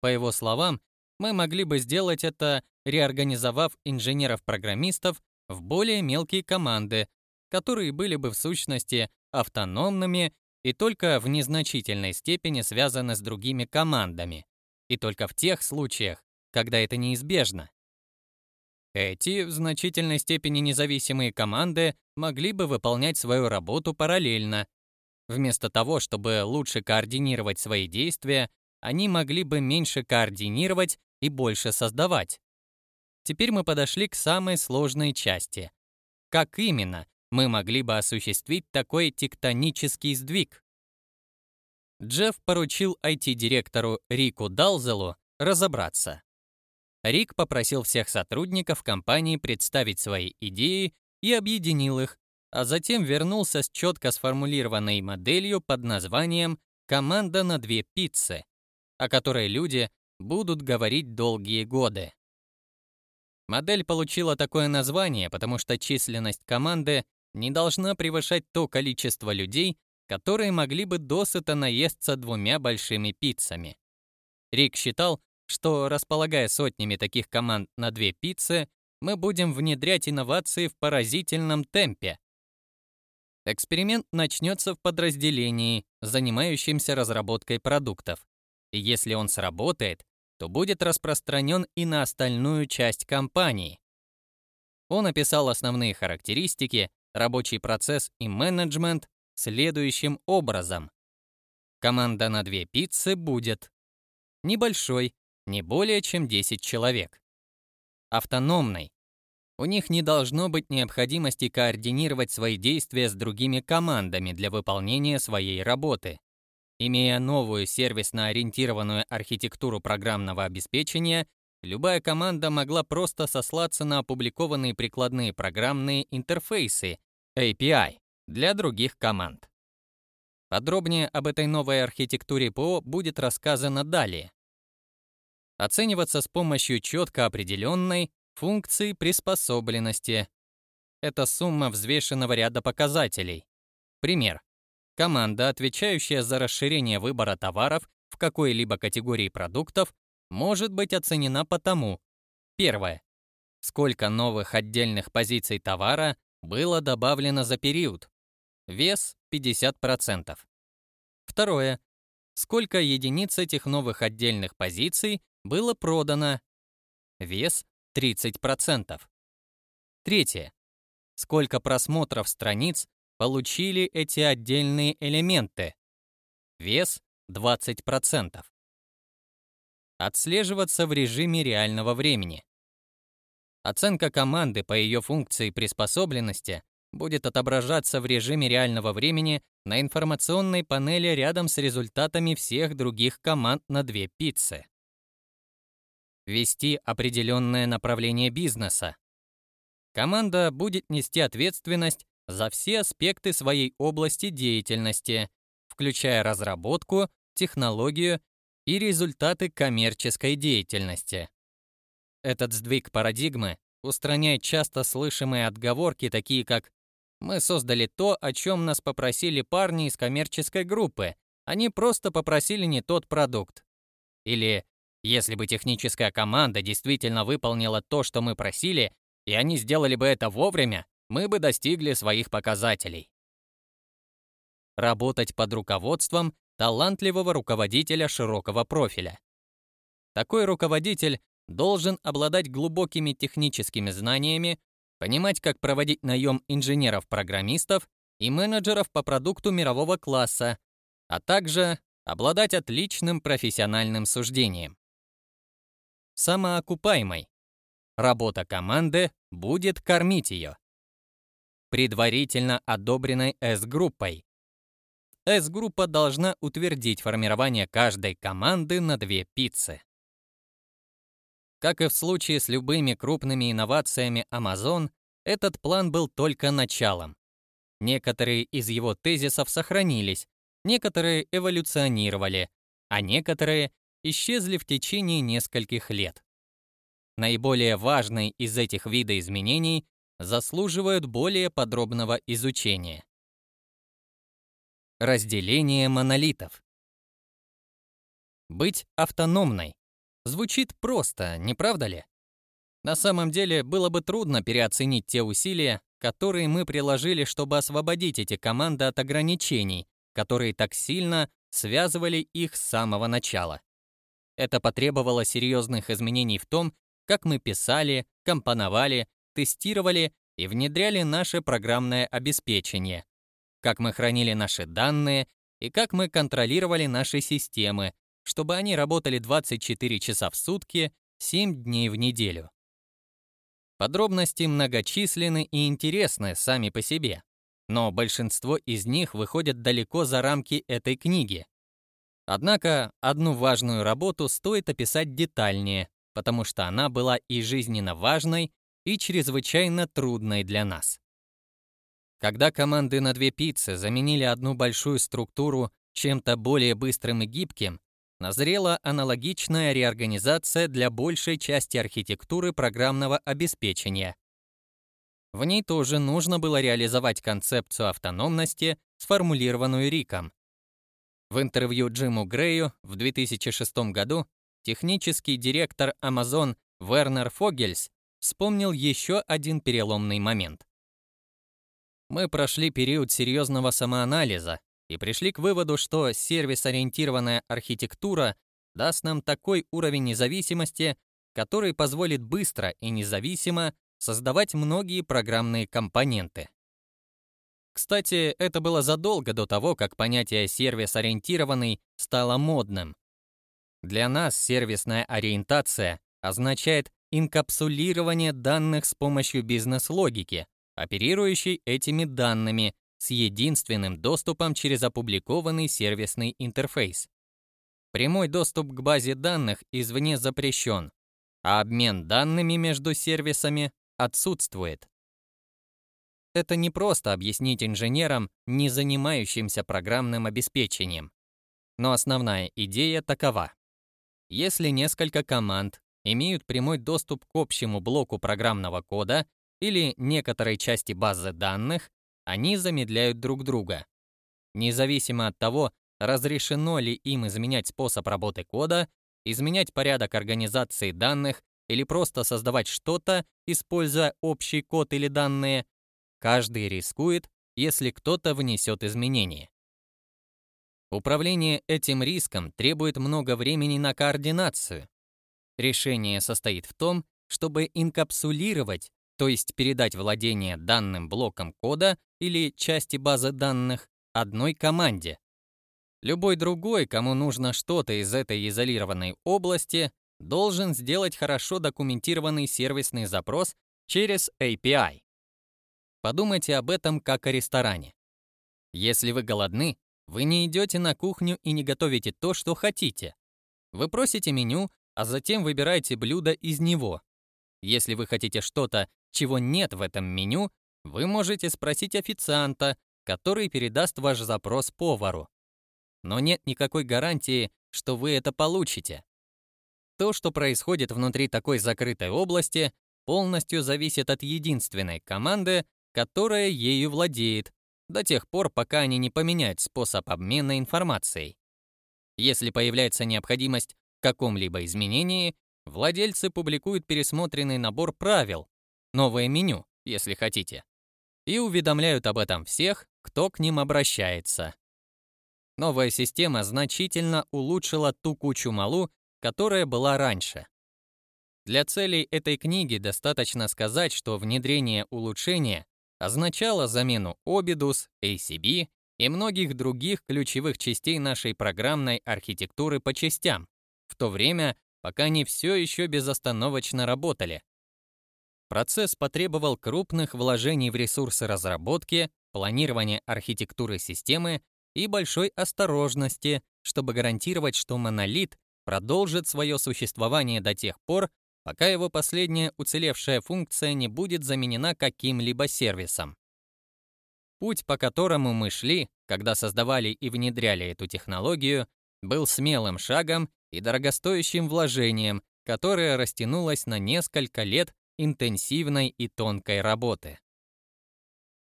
По его словам, мы могли бы сделать это, реорганизовав инженеров-программистов в более мелкие команды, которые были бы в сущности автономными и только в незначительной степени связаны с другими командами, и только в тех случаях, когда это неизбежно. Эти в значительной степени независимые команды могли бы выполнять свою работу параллельно. Вместо того, чтобы лучше координировать свои действия, они могли бы меньше координировать и больше создавать. Теперь мы подошли к самой сложной части. Как именно мы могли бы осуществить такой тектонический сдвиг? Джефф поручил IT-директору Рику Далзелу разобраться. Рик попросил всех сотрудников компании представить свои идеи и объединил их, а затем вернулся с четко сформулированной моделью под названием «Команда на две пиццы», о которой люди будут говорить долгие годы. Модель получила такое название, потому что численность команды не должна превышать то количество людей, которые могли бы досыта наесться двумя большими пиццами. Рик считал, что, располагая сотнями таких команд на две пиццы, мы будем внедрять инновации в поразительном темпе. Эксперимент начнется в подразделении, занимающемся разработкой продуктов. И если он сработает, то будет распространен и на остальную часть компании. Он описал основные характеристики, рабочий процесс и менеджмент следующим образом. Команда на две пиццы будет небольшой, не более чем 10 человек. Автономной. У них не должно быть необходимости координировать свои действия с другими командами для выполнения своей работы. Имея новую сервисно-ориентированную архитектуру программного обеспечения, любая команда могла просто сослаться на опубликованные прикладные программные интерфейсы API для других команд. Подробнее об этой новой архитектуре ПО будет рассказано далее. Оцениваться с помощью четко определенной функции приспособленности. Это сумма взвешенного ряда показателей. Пример. Команда, отвечающая за расширение выбора товаров в какой-либо категории продуктов, может быть оценена по тому. Первое. Сколько новых отдельных позиций товара было добавлено за период. Вес 50%. Второе. Сколько единиц этих новых отдельных позиций было продано. Вес 30%. Третье. Сколько просмотров страниц получили эти отдельные элементы. Вес 20%. Отслеживаться в режиме реального времени. Оценка команды по ее функции приспособленности будет отображаться в режиме реального времени на информационной панели рядом с результатами всех других команд на две пиццы. Вести определенное направление бизнеса. Команда будет нести ответственность за все аспекты своей области деятельности, включая разработку, технологию и результаты коммерческой деятельности. Этот сдвиг парадигмы устраняет часто слышимые отговорки, такие как «Мы создали то, о чем нас попросили парни из коммерческой группы, они просто попросили не тот продукт». Или «Если бы техническая команда действительно выполнила то, что мы просили, и они сделали бы это вовремя, мы бы достигли своих показателей. Работать под руководством талантливого руководителя широкого профиля. Такой руководитель должен обладать глубокими техническими знаниями, понимать, как проводить наем инженеров-программистов и менеджеров по продукту мирового класса, а также обладать отличным профессиональным суждением. Самоокупаемой. Работа команды будет кормить ее предварительно одобренной S-группой. S-группа должна утвердить формирование каждой команды на две пиццы. Как и в случае с любыми крупными инновациями Amazon, этот план был только началом. Некоторые из его тезисов сохранились, некоторые эволюционировали, а некоторые исчезли в течение нескольких лет. Наиболее важный из этих видоизменений заслуживают более подробного изучения. Разделение монолитов. Быть автономной звучит просто, не правда ли? На самом деле, было бы трудно переоценить те усилия, которые мы приложили, чтобы освободить эти команды от ограничений, которые так сильно связывали их с самого начала. Это потребовало серьезных изменений в том, как мы писали, компоновали, тестировали и внедряли наше программное обеспечение, как мы хранили наши данные и как мы контролировали наши системы, чтобы они работали 24 часа в сутки, 7 дней в неделю. Подробности многочисленны и интересны сами по себе, но большинство из них выходят далеко за рамки этой книги. Однако одну важную работу стоит описать детальнее, потому что она была и жизненно важной, и чрезвычайно трудной для нас. Когда команды на две пиццы заменили одну большую структуру чем-то более быстрым и гибким, назрела аналогичная реорганизация для большей части архитектуры программного обеспечения. В ней тоже нужно было реализовать концепцию автономности, сформулированную Риком. В интервью Джиму Грею в 2006 году технический директор Amazon Вернер Фогельс вспомнил еще один переломный момент. Мы прошли период серьезного самоанализа и пришли к выводу, что сервис-ориентированная архитектура даст нам такой уровень независимости, который позволит быстро и независимо создавать многие программные компоненты. Кстати, это было задолго до того, как понятие сервис-ориентированный стало модным. Для нас сервисная ориентация означает инкапсулирование данных с помощью бизнес-логики, оперирующей этими данными с единственным доступом через опубликованный сервисный интерфейс. Прямой доступ к базе данных извне запрещен, а обмен данными между сервисами отсутствует. Это не просто объяснить инженерам, не занимающимся программным обеспечением. Но основная идея такова. Если несколько команд имеют прямой доступ к общему блоку программного кода или некоторой части базы данных, они замедляют друг друга. Независимо от того, разрешено ли им изменять способ работы кода, изменять порядок организации данных или просто создавать что-то, используя общий код или данные, каждый рискует, если кто-то внесет изменения. Управление этим риском требует много времени на координацию, Решение состоит в том, чтобы инкапсулировать, то есть передать владение данным блоком кода или части базы данных одной команде. Любой другой, кому нужно что-то из этой изолированной области, должен сделать хорошо документированный сервисный запрос через API. Подумайте об этом как о ресторане. Если вы голодны, вы не идете на кухню и не готовите то, что хотите. Вы просите меню а затем выбирайте блюдо из него. Если вы хотите что-то, чего нет в этом меню, вы можете спросить официанта, который передаст ваш запрос повару. Но нет никакой гарантии, что вы это получите. То, что происходит внутри такой закрытой области, полностью зависит от единственной команды, которая ею владеет, до тех пор, пока они не поменяют способ обмена информацией. Если появляется необходимость каком-либо изменении, владельцы публикуют пересмотренный набор правил, новое меню, если хотите, и уведомляют об этом всех, кто к ним обращается. Новая система значительно улучшила ту кучу малу, которая была раньше. Для целей этой книги достаточно сказать, что внедрение улучшения означало замену Obidus, ACB и многих других ключевых частей нашей программной архитектуры по частям, в то время, пока они все еще безостановочно работали. Процесс потребовал крупных вложений в ресурсы разработки, планирования архитектуры системы и большой осторожности, чтобы гарантировать, что монолит продолжит свое существование до тех пор, пока его последняя уцелевшая функция не будет заменена каким-либо сервисом. Путь, по которому мы шли, когда создавали и внедряли эту технологию, был смелым шагом и дорогостоящим вложением, которое растянулось на несколько лет интенсивной и тонкой работы.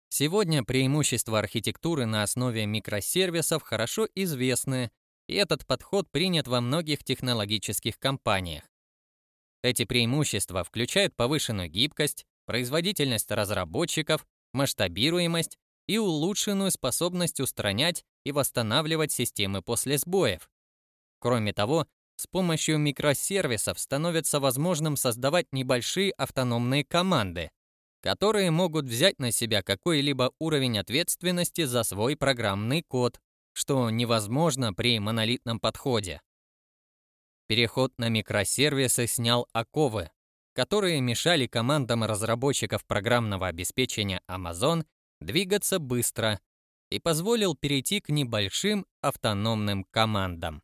Сегодня преимущества архитектуры на основе микросервисов хорошо известны, и этот подход принят во многих технологических компаниях. Эти преимущества включают повышенную гибкость, производительность разработчиков, масштабируемость и улучшенную способность устранять и восстанавливать системы после сбоев. Кроме того, с помощью микросервисов становится возможным создавать небольшие автономные команды, которые могут взять на себя какой-либо уровень ответственности за свой программный код, что невозможно при монолитном подходе. Переход на микросервисы снял оковы, которые мешали командам разработчиков программного обеспечения Amazon двигаться быстро и позволил перейти к небольшим автономным командам.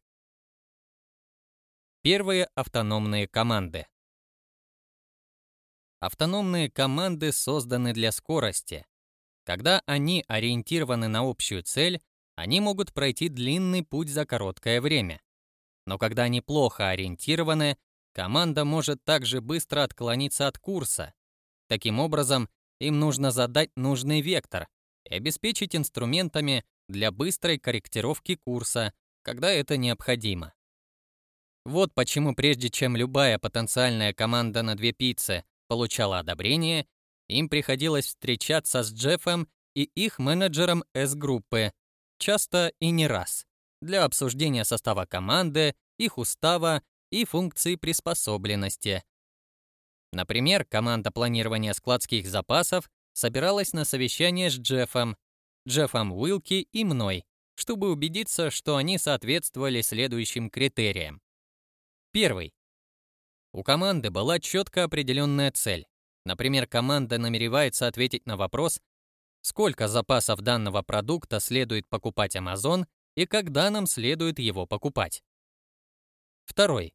Первые автономные команды. Автономные команды созданы для скорости. Когда они ориентированы на общую цель, они могут пройти длинный путь за короткое время. Но когда они плохо ориентированы, команда может также быстро отклониться от курса. Таким образом, им нужно задать нужный вектор и обеспечить инструментами для быстрой корректировки курса, когда это необходимо. Вот почему прежде чем любая потенциальная команда на две пиццы получала одобрение, им приходилось встречаться с Джеффом и их менеджером С-группы, часто и не раз, для обсуждения состава команды, их устава и функций приспособленности. Например, команда планирования складских запасов собиралась на совещание с Джеффом, Джеффом Уилки и мной, чтобы убедиться, что они соответствовали следующим критериям. Первый. У команды была четко определенная цель. Например, команда намеревается ответить на вопрос, сколько запасов данного продукта следует покупать Amazon и когда нам следует его покупать. Второй.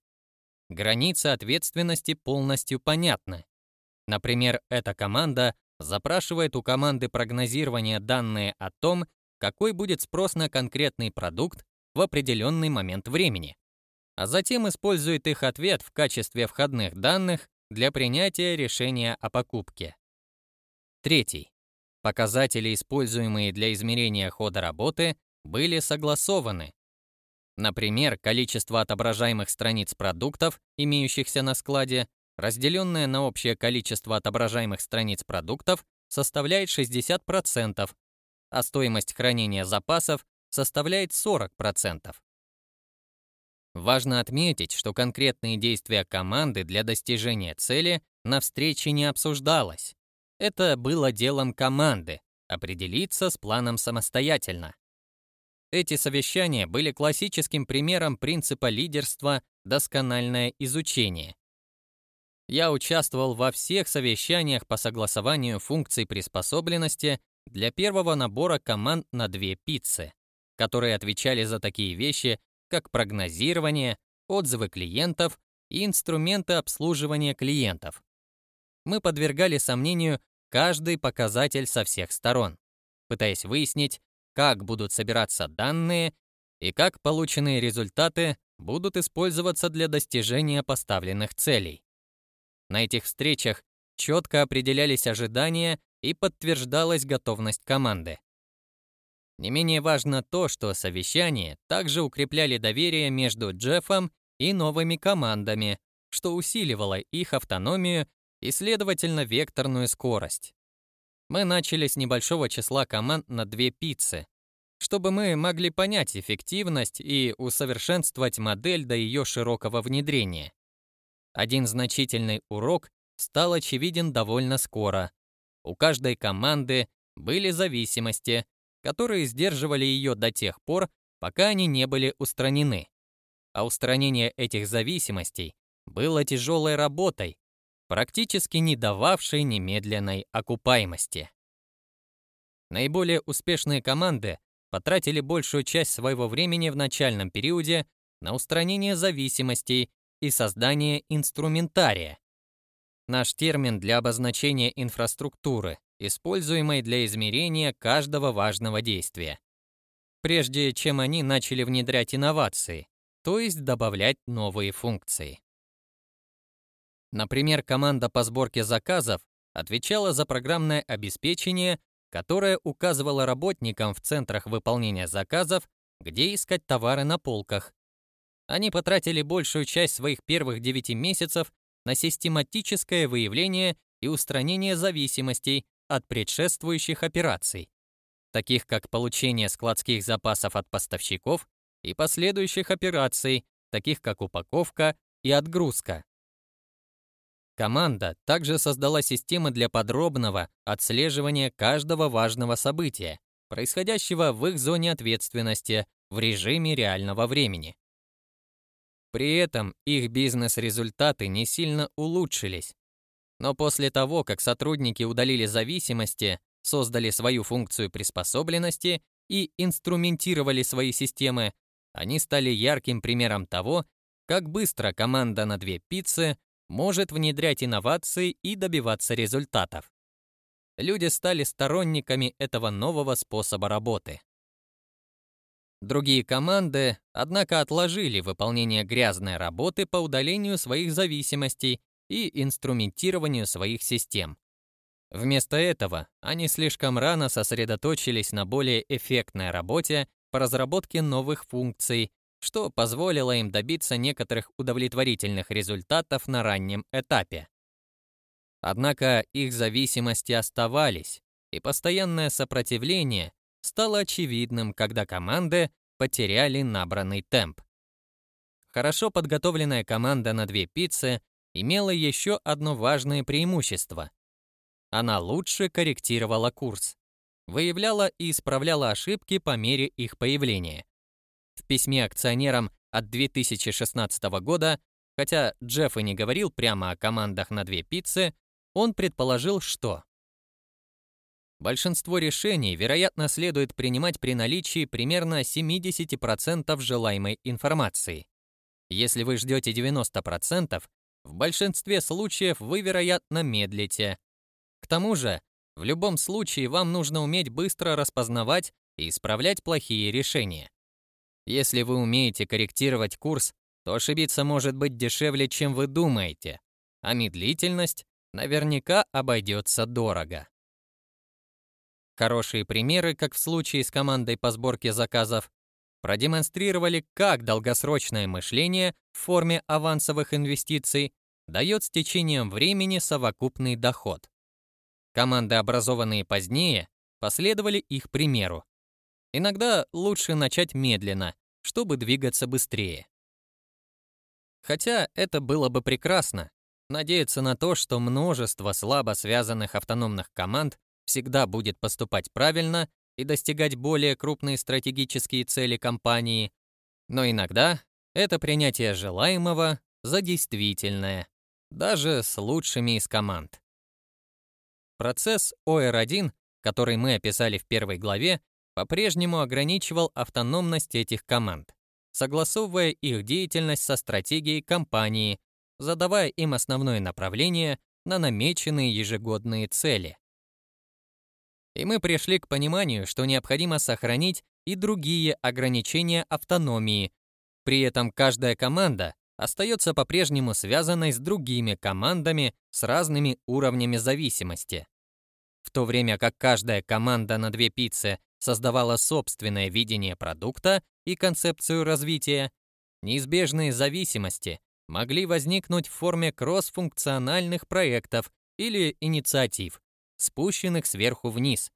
Границы ответственности полностью понятны. Например, эта команда запрашивает у команды прогнозирования данные о том, какой будет спрос на конкретный продукт в определенный момент времени а затем использует их ответ в качестве входных данных для принятия решения о покупке. Третий. Показатели, используемые для измерения хода работы, были согласованы. Например, количество отображаемых страниц продуктов, имеющихся на складе, разделенное на общее количество отображаемых страниц продуктов, составляет 60%, а стоимость хранения запасов составляет 40%. Важно отметить, что конкретные действия команды для достижения цели на встрече не обсуждалось. Это было делом команды определиться с планом самостоятельно. Эти совещания были классическим примером принципа лидерства «доскональное изучение». Я участвовал во всех совещаниях по согласованию функций приспособленности для первого набора команд на две пиццы, которые отвечали за такие вещи, как прогнозирование, отзывы клиентов и инструменты обслуживания клиентов. Мы подвергали сомнению каждый показатель со всех сторон, пытаясь выяснить, как будут собираться данные и как полученные результаты будут использоваться для достижения поставленных целей. На этих встречах четко определялись ожидания и подтверждалась готовность команды. Не менее важно то, что совещания также укрепляли доверие между Джеффом и новыми командами, что усиливало их автономию и, следовательно, векторную скорость. Мы начали с небольшого числа команд на две пиццы, чтобы мы могли понять эффективность и усовершенствовать модель до ее широкого внедрения. Один значительный урок стал очевиден довольно скоро. У каждой команды были зависимости, которые сдерживали ее до тех пор, пока они не были устранены. А устранение этих зависимостей было тяжелой работой, практически не дававшей немедленной окупаемости. Наиболее успешные команды потратили большую часть своего времени в начальном периоде на устранение зависимостей и создание инструментария. Наш термин для обозначения инфраструктуры используемой для измерения каждого важного действия. Прежде чем они начали внедрять инновации, то есть добавлять новые функции. Например, команда по сборке заказов отвечала за программное обеспечение, которое указывало работникам в центрах выполнения заказов, где искать товары на полках. Они потратили большую часть своих первых 9 месяцев на систематическое выявление и устранение зависимостей от предшествующих операций, таких как получение складских запасов от поставщиков и последующих операций, таких как упаковка и отгрузка. Команда также создала системы для подробного отслеживания каждого важного события, происходящего в их зоне ответственности в режиме реального времени. При этом их бизнес-результаты не сильно улучшились. Но после того, как сотрудники удалили зависимости, создали свою функцию приспособленности и инструментировали свои системы, они стали ярким примером того, как быстро команда на две пиццы может внедрять инновации и добиваться результатов. Люди стали сторонниками этого нового способа работы. Другие команды, однако, отложили выполнение грязной работы по удалению своих зависимостей и инструментированию своих систем. Вместо этого они слишком рано сосредоточились на более эффектной работе по разработке новых функций, что позволило им добиться некоторых удовлетворительных результатов на раннем этапе. Однако их зависимости оставались, и постоянное сопротивление стало очевидным, когда команды потеряли набранный темп. Хорошо подготовленная команда на две пиццы имела еще одно важное преимущество. Она лучше корректировала курс, выявляла и исправляла ошибки по мере их появления. В письме акционерам от 2016 года, хотя Джефф и не говорил прямо о командах на две пиццы, он предположил, что Большинство решений, вероятно, следует принимать при наличии примерно 70% желаемой информации. Если вы ждете 90%, в большинстве случаев вы, вероятно, медлите. К тому же, в любом случае вам нужно уметь быстро распознавать и исправлять плохие решения. Если вы умеете корректировать курс, то ошибиться может быть дешевле, чем вы думаете, а медлительность наверняка обойдется дорого. Хорошие примеры, как в случае с командой по сборке заказов, продемонстрировали, как долгосрочное мышление в форме авансовых инвестиций дает с течением времени совокупный доход. Команды, образованные позднее, последовали их примеру. Иногда лучше начать медленно, чтобы двигаться быстрее. Хотя это было бы прекрасно, надеяться на то, что множество слабо связанных автономных команд всегда будет поступать правильно и достигать более крупные стратегические цели компании, но иногда это принятие желаемого за действительное, даже с лучшими из команд. Процесс OR1, который мы описали в первой главе, по-прежнему ограничивал автономность этих команд, согласовывая их деятельность со стратегией компании, задавая им основное направление на намеченные ежегодные цели. И мы пришли к пониманию, что необходимо сохранить и другие ограничения автономии. При этом каждая команда остается по-прежнему связанной с другими командами с разными уровнями зависимости. В то время как каждая команда на две пиццы создавала собственное видение продукта и концепцию развития, неизбежные зависимости могли возникнуть в форме кроссфункциональных проектов или инициатив, спущенных сверху вниз,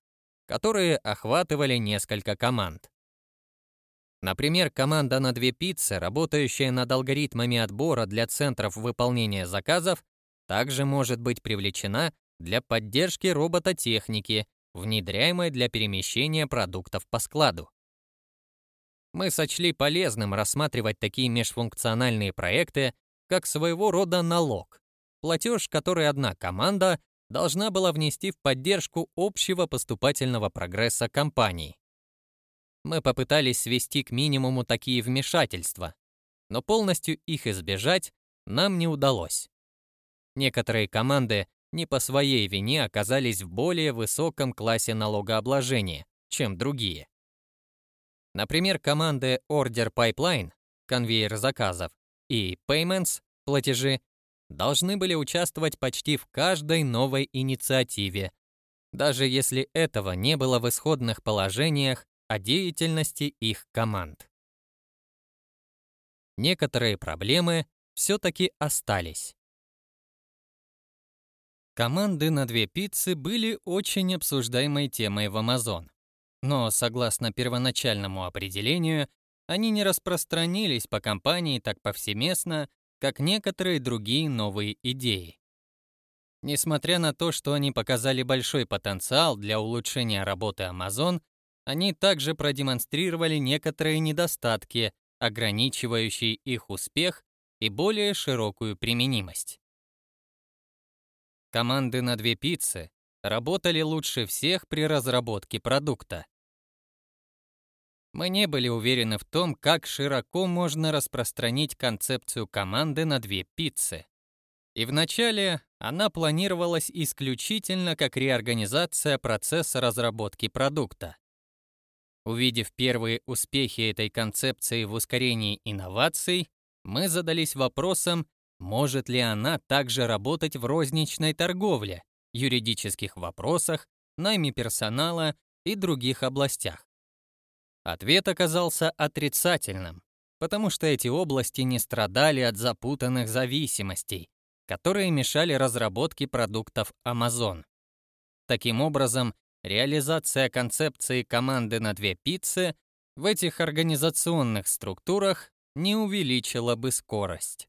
которые охватывали несколько команд. Например, команда на две пиццы, работающая над алгоритмами отбора для центров выполнения заказов, также может быть привлечена для поддержки робототехники, внедряемой для перемещения продуктов по складу. Мы сочли полезным рассматривать такие межфункциональные проекты как своего рода налог, платеж, который одна команда должна была внести в поддержку общего поступательного прогресса компании. Мы попытались свести к минимуму такие вмешательства, но полностью их избежать нам не удалось. Некоторые команды не по своей вине оказались в более высоком классе налогообложения, чем другие. Например, команды Order Pipeline, конвейер заказов, и Payments, платежи, должны были участвовать почти в каждой новой инициативе, даже если этого не было в исходных положениях о деятельности их команд. Некоторые проблемы все-таки остались. Команды на две пиццы были очень обсуждаемой темой в Amazon. Но, согласно первоначальному определению, они не распространились по компании так повсеместно, как некоторые другие новые идеи. Несмотря на то, что они показали большой потенциал для улучшения работы Amazon, они также продемонстрировали некоторые недостатки, ограничивающие их успех и более широкую применимость. Команды на две пиццы работали лучше всех при разработке продукта. Мы не были уверены в том, как широко можно распространить концепцию команды на две пиццы. И вначале она планировалась исключительно как реорганизация процесса разработки продукта. Увидев первые успехи этой концепции в ускорении инноваций, мы задались вопросом, может ли она также работать в розничной торговле, юридических вопросах, найме персонала и других областях. Ответ оказался отрицательным, потому что эти области не страдали от запутанных зависимостей, которые мешали разработке продуктов Amazon. Таким образом, реализация концепции команды на две пиццы в этих организационных структурах не увеличила бы скорость.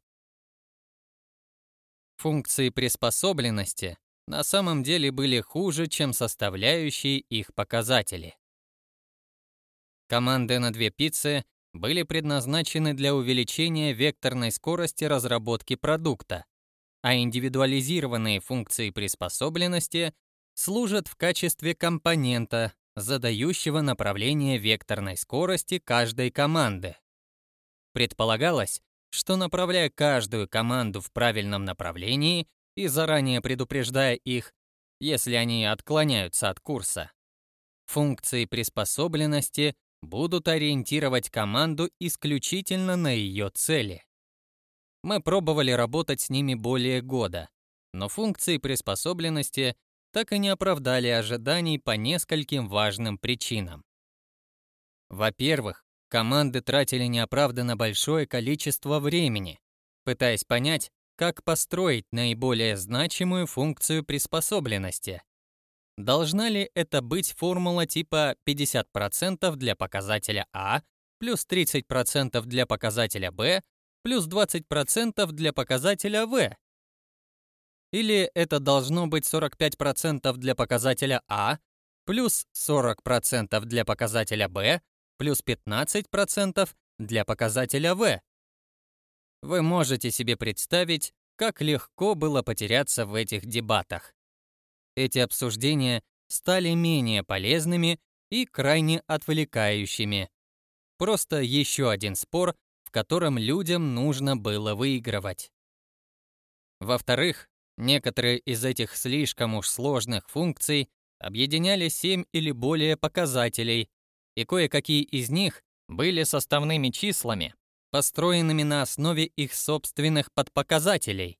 Функции приспособленности на самом деле были хуже, чем составляющие их показатели. Команды на две пиццы были предназначены для увеличения векторной скорости разработки продукта, а индивидуализированные функции приспособленности служат в качестве компонента, задающего направление векторной скорости каждой команды. Предполагалось, что направляя каждую команду в правильном направлении и заранее предупреждая их, если они отклоняются от курса, функции приспособленности будут ориентировать команду исключительно на ее цели. Мы пробовали работать с ними более года, но функции приспособленности так и не оправдали ожиданий по нескольким важным причинам. Во-первых, команды тратили неоправданно большое количество времени, пытаясь понять, как построить наиболее значимую функцию приспособленности, Должна ли это быть формула типа 50% для показателя А, плюс 30% для показателя Б, плюс 20% для показателя В? Или это должно быть 45% для показателя А, плюс 40% для показателя Б, плюс 15% для показателя В? Вы можете себе представить, как легко было потеряться в этих дебатах. Эти обсуждения стали менее полезными и крайне отвлекающими. Просто еще один спор, в котором людям нужно было выигрывать. Во-вторых, некоторые из этих слишком уж сложных функций объединяли 7 или более показателей, и кое-какие из них были составными числами, построенными на основе их собственных подпоказателей.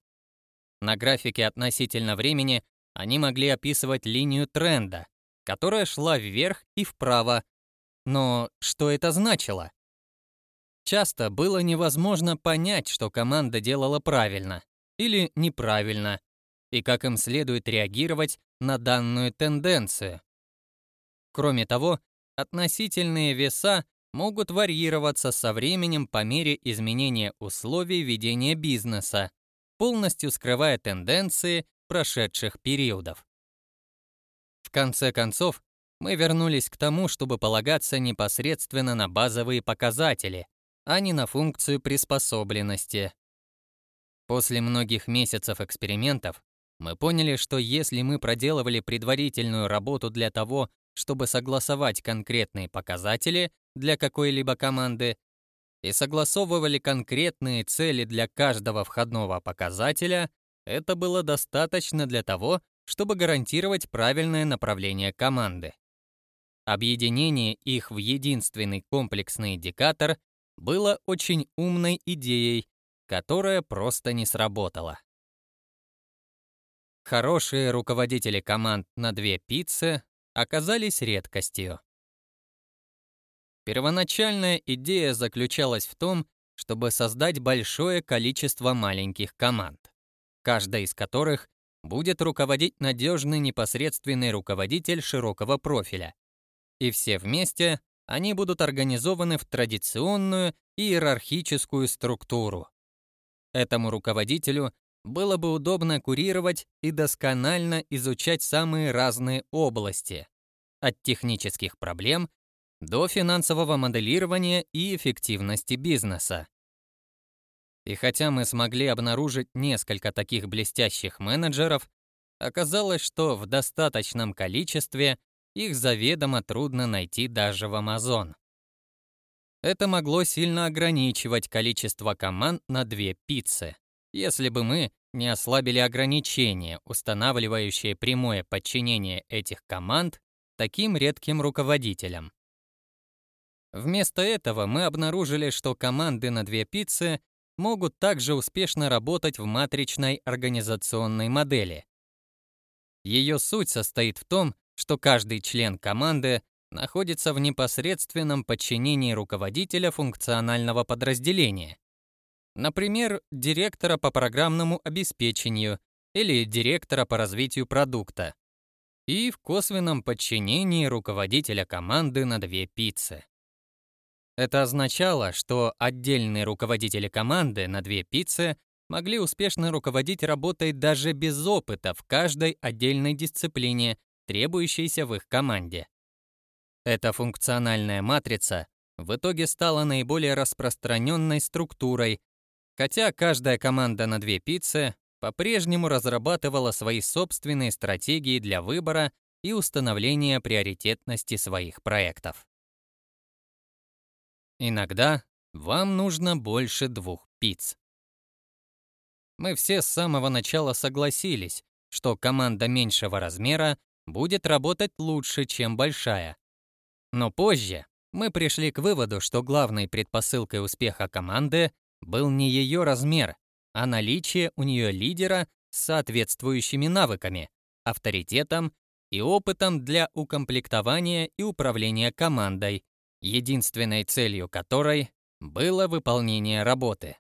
На графике относительно времени они могли описывать линию тренда, которая шла вверх и вправо. Но что это значило? Часто было невозможно понять, что команда делала правильно или неправильно, и как им следует реагировать на данную тенденцию. Кроме того, относительные веса могут варьироваться со временем по мере изменения условий ведения бизнеса, полностью скрывая тенденции прошедших периодов. В конце концов, мы вернулись к тому, чтобы полагаться непосредственно на базовые показатели, а не на функцию приспособленности. После многих месяцев экспериментов мы поняли, что если мы проделывали предварительную работу для того, чтобы согласовать конкретные показатели для какой-либо команды и согласовывали конкретные цели для каждого входного показателя, это было достаточно для того, чтобы гарантировать правильное направление команды. Объединение их в единственный комплексный индикатор было очень умной идеей, которая просто не сработала. Хорошие руководители команд на две пиццы оказались редкостью. Первоначальная идея заключалась в том, чтобы создать большое количество маленьких команд каждая из которых будет руководить надежный непосредственный руководитель широкого профиля. И все вместе они будут организованы в традиционную иерархическую структуру. Этому руководителю было бы удобно курировать и досконально изучать самые разные области, от технических проблем до финансового моделирования и эффективности бизнеса. И хотя мы смогли обнаружить несколько таких блестящих менеджеров, оказалось, что в достаточном количестве их заведомо трудно найти даже в Amazon. Это могло сильно ограничивать количество команд на две пиццы, если бы мы не ослабили ограничения, устанавливающие прямое подчинение этих команд таким редким руководителям. Вместо этого мы обнаружили, что команды на две пиццы могут также успешно работать в матричной организационной модели. Ее суть состоит в том, что каждый член команды находится в непосредственном подчинении руководителя функционального подразделения. Например, директора по программному обеспечению или директора по развитию продукта. И в косвенном подчинении руководителя команды на две пиццы. Это означало, что отдельные руководители команды на две пиццы могли успешно руководить работой даже без опыта в каждой отдельной дисциплине, требующейся в их команде. Эта функциональная матрица в итоге стала наиболее распространенной структурой, хотя каждая команда на две пиццы по-прежнему разрабатывала свои собственные стратегии для выбора и установления приоритетности своих проектов. Иногда вам нужно больше двух пиц. Мы все с самого начала согласились, что команда меньшего размера будет работать лучше, чем большая. Но позже мы пришли к выводу, что главной предпосылкой успеха команды был не ее размер, а наличие у нее лидера с соответствующими навыками, авторитетом и опытом для укомплектования и управления командой, единственной целью которой было выполнение работы.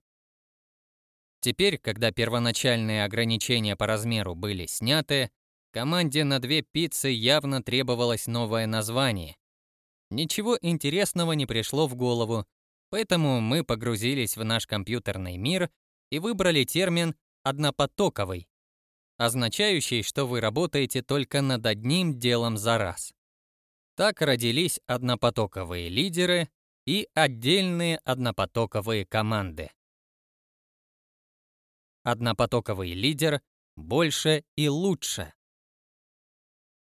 Теперь, когда первоначальные ограничения по размеру были сняты, команде на две пиццы явно требовалось новое название. Ничего интересного не пришло в голову, поэтому мы погрузились в наш компьютерный мир и выбрали термин «однопотоковый», означающий, что вы работаете только над одним делом за раз. Так родились однопотоковые лидеры и отдельные однопотоковые команды. Однопотоковый лидер больше и лучше.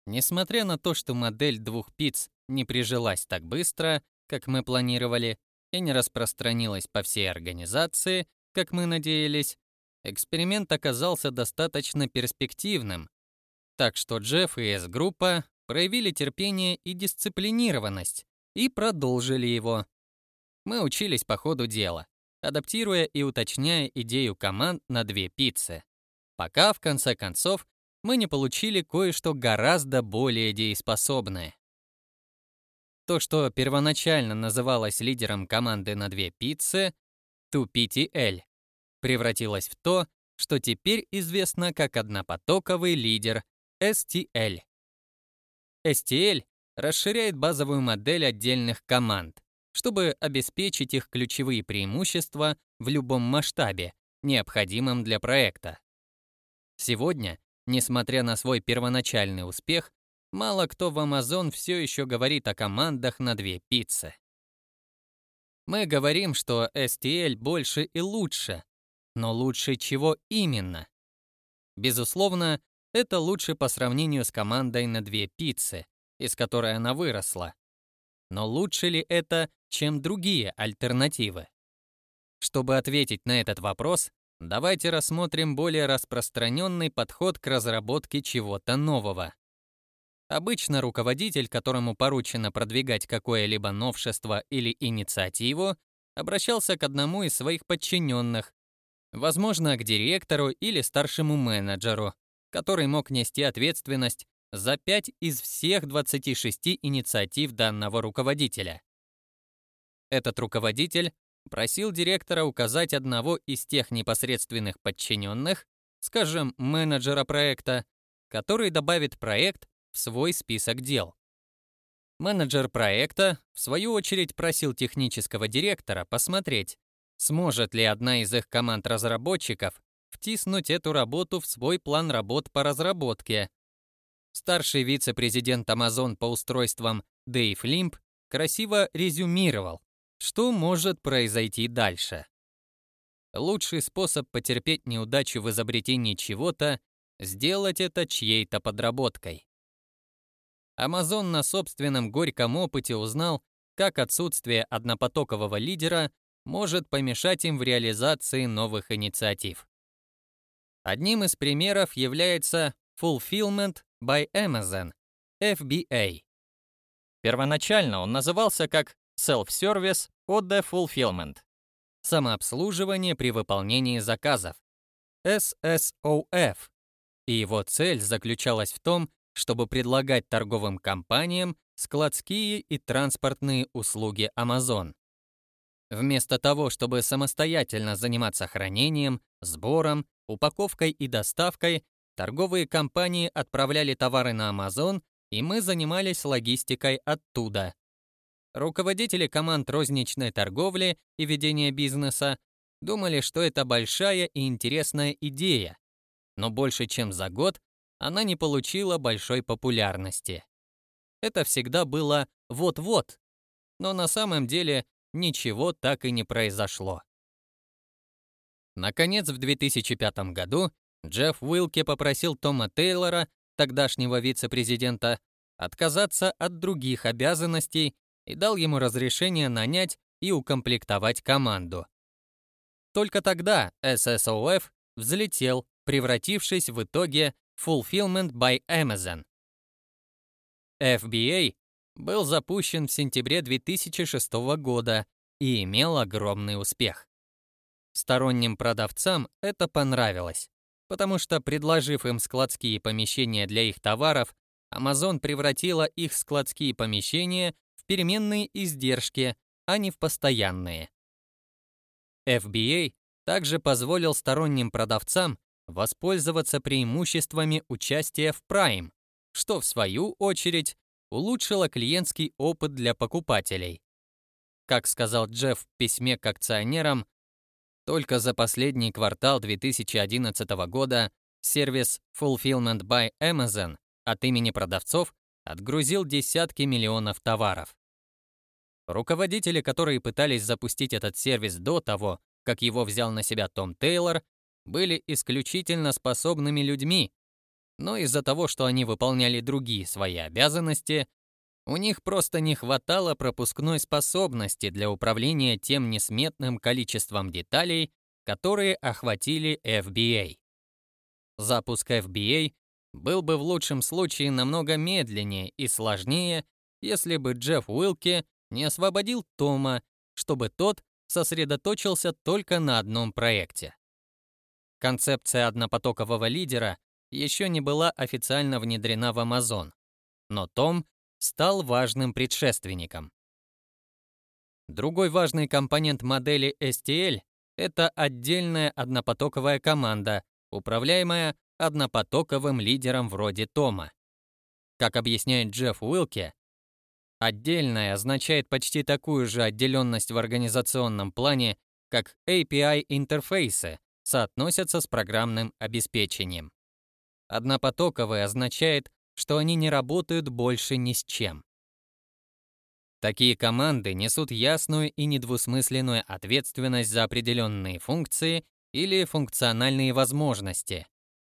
Несмотря на то, что модель двух пиц не прижилась так быстро, как мы планировали, и не распространилась по всей организации, как мы надеялись, эксперимент оказался достаточно перспективным. Так что Джефф и С-группа проявили терпение и дисциплинированность и продолжили его. Мы учились по ходу дела, адаптируя и уточняя идею команд на две пиццы, пока в конце концов мы не получили кое-что гораздо более дееспособное. То, что первоначально называлось лидером команды на две пиццы, 2PTL, превратилось в то, что теперь известно как однопотоковый лидер STL. STL расширяет базовую модель отдельных команд, чтобы обеспечить их ключевые преимущества в любом масштабе, необходимом для проекта. Сегодня, несмотря на свой первоначальный успех, мало кто в Amazon все еще говорит о командах на две пиццы. Мы говорим, что STL больше и лучше, но лучше чего именно? Безусловно, это лучше по сравнению с командой на две пиццы, из которой она выросла. Но лучше ли это, чем другие альтернативы? Чтобы ответить на этот вопрос, давайте рассмотрим более распространенный подход к разработке чего-то нового. Обычно руководитель, которому поручено продвигать какое-либо новшество или инициативу, обращался к одному из своих подчиненных, возможно, к директору или старшему менеджеру, который мог нести ответственность за 5 из всех 26 инициатив данного руководителя. Этот руководитель просил директора указать одного из тех непосредственных подчиненных, скажем, менеджера проекта, который добавит проект в свой список дел. Менеджер проекта, в свою очередь, просил технического директора посмотреть, сможет ли одна из их команд разработчиков втиснуть эту работу в свой план работ по разработке. Старший вице-президент Amazon по устройствам Дэйв Лимп красиво резюмировал, что может произойти дальше. Лучший способ потерпеть неудачу в изобретении чего-то — сделать это чьей-то подработкой. Amazon на собственном горьком опыте узнал, как отсутствие однопотокового лидера может помешать им в реализации новых инициатив. Одним из примеров является Fulfillment by Amazon, FBA. Первоначально он назывался как Self-Service Order Fulfillment – самообслуживание при выполнении заказов, SSOF, и его цель заключалась в том, чтобы предлагать торговым компаниям складские и транспортные услуги Amazon. Вместо того, чтобы самостоятельно заниматься хранением, сбором, упаковкой и доставкой, торговые компании отправляли товары на Amazon, и мы занимались логистикой оттуда. Руководители команд розничной торговли и ведения бизнеса думали, что это большая и интересная идея, но больше чем за год она не получила большой популярности. Это всегда было вот-вот, но на самом деле ничего так и не произошло. Наконец, в 2005 году Джефф Уилки попросил Тома Тейлора, тогдашнего вице-президента, отказаться от других обязанностей и дал ему разрешение нанять и укомплектовать команду. Только тогда SSOF взлетел, превратившись в итоге Fulfillment by Amazon. FBA был запущен в сентябре 2006 года и имел огромный успех. Сторонним продавцам это понравилось, потому что, предложив им складские помещения для их товаров, Amazon превратила их складские помещения в переменные издержки, а не в постоянные. FBA также позволил сторонним продавцам воспользоваться преимуществами участия в Prime, что в свою очередь улучшило клиентский опыт для покупателей. Как сказал Джефф в письме к акционерам, только за последний квартал 2011 года сервис Fulfillment by Amazon от имени продавцов отгрузил десятки миллионов товаров. Руководители, которые пытались запустить этот сервис до того, как его взял на себя Том Тейлор, были исключительно способными людьми, но из-за того, что они выполняли другие свои обязанности, у них просто не хватало пропускной способности для управления тем несметным количеством деталей, которые охватили FBA. Запуск FBA был бы в лучшем случае намного медленнее и сложнее, если бы Джефф Уилки не освободил Тома, чтобы тот сосредоточился только на одном проекте. Концепция однопотокового лидера еще не была официально внедрена в Amazon, но Том стал важным предшественником. Другой важный компонент модели STL — это отдельная однопотоковая команда, управляемая однопотоковым лидером вроде Тома. Как объясняет Джефф Уилке, отдельная означает почти такую же отделенность в организационном плане, как API-интерфейсы, соотносятся с программным обеспечением. Однопотоковый означает, что они не работают больше ни с чем. Такие команды несут ясную и недвусмысленную ответственность за определенные функции или функциональные возможности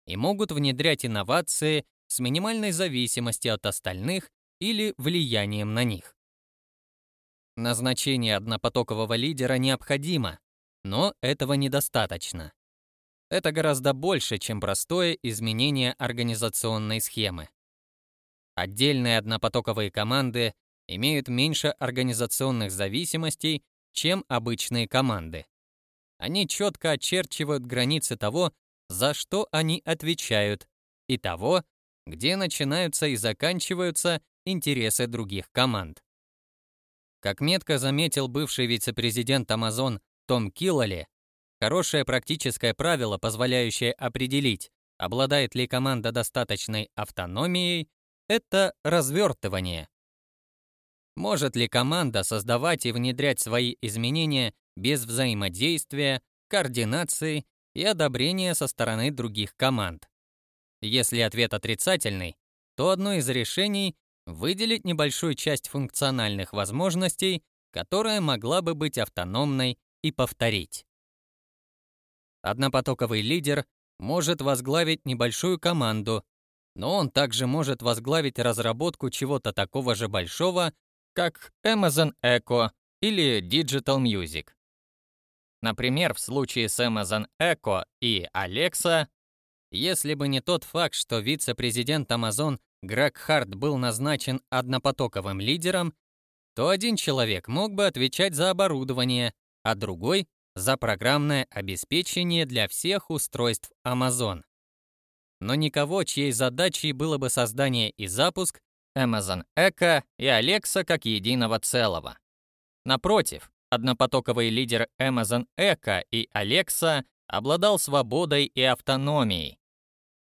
и могут внедрять инновации с минимальной зависимостью от остальных или влиянием на них. Назначение однопотокового лидера необходимо, но этого недостаточно. Это гораздо больше, чем простое изменение организационной схемы. Отдельные однопотоковые команды имеют меньше организационных зависимостей, чем обычные команды. Они четко очерчивают границы того, за что они отвечают, и того, где начинаются и заканчиваются интересы других команд. Как метко заметил бывший вице-президент Amazon Том Киллали, Хорошее практическое правило, позволяющее определить, обладает ли команда достаточной автономией, это развертывание. Может ли команда создавать и внедрять свои изменения без взаимодействия, координации и одобрения со стороны других команд? Если ответ отрицательный, то одно из решений — выделить небольшую часть функциональных возможностей, которая могла бы быть автономной, и повторить. Однопотоковый лидер может возглавить небольшую команду, но он также может возглавить разработку чего-то такого же большого, как Amazon Echo или Digital Music. Например, в случае с Amazon Echo и Alexa, если бы не тот факт, что вице-президент Amazon Грег Харт был назначен однопотоковым лидером, то один человек мог бы отвечать за оборудование, а другой — за программное обеспечение для всех устройств Amazon. Но никого, чьей задачей было бы создание и запуск Amazon Echo и Alexa как единого целого. Напротив, однопотоковый лидер Amazon Echo и Alexa обладал свободой и автономией,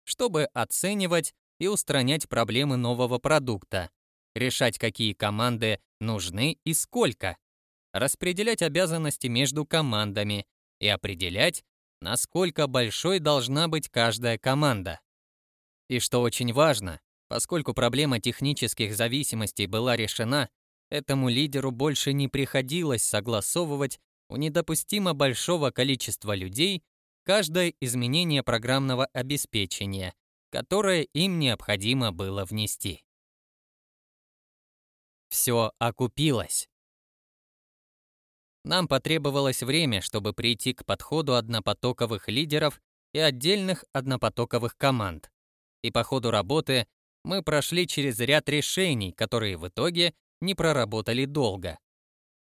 чтобы оценивать и устранять проблемы нового продукта, решать, какие команды нужны и сколько, распределять обязанности между командами и определять, насколько большой должна быть каждая команда. И что очень важно, Поскольку проблема технических зависимостей была решена, этому лидеру больше не приходилось согласовывать у недопустимо большого количества людей каждое изменение программного обеспечения, которое им необходимо было внести. Все окупилось. Нам потребовалось время, чтобы прийти к подходу однопотоковых лидеров и отдельных однопотоковых команд. И по ходу работы мы прошли через ряд решений, которые в итоге не проработали долго.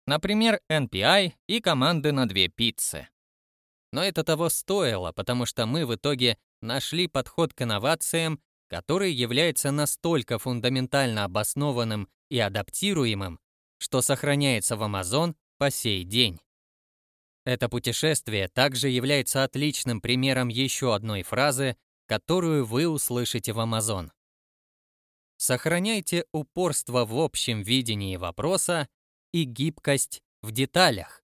Например, NPI и команды на две пиццы. Но это того стоило, потому что мы в итоге нашли подход к инновациям, который является настолько фундаментально обоснованным и адаптируемым, что сохраняется в Amazon по сей день. Это путешествие также является отличным примером еще одной фразы, которую вы услышите в Amazon. Сохраняйте упорство в общем видении вопроса и гибкость в деталях.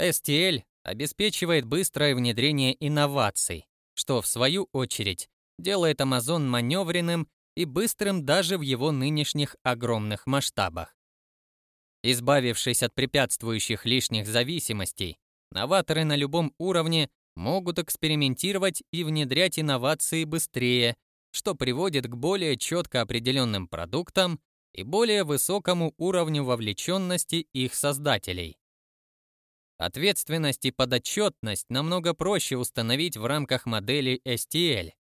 STL обеспечивает быстрое внедрение инноваций, что в свою очередь делает Amazon маневренным и быстрым даже в его нынешних огромных масштабах. Избавившись от препятствующих лишних зависимостей, новаторы на любом уровне могут экспериментировать и внедрять инновации быстрее что приводит к более четко определенным продуктам и более высокому уровню вовлеченности их создателей. Ответственность и подотчетность намного проще установить в рамках модели STL,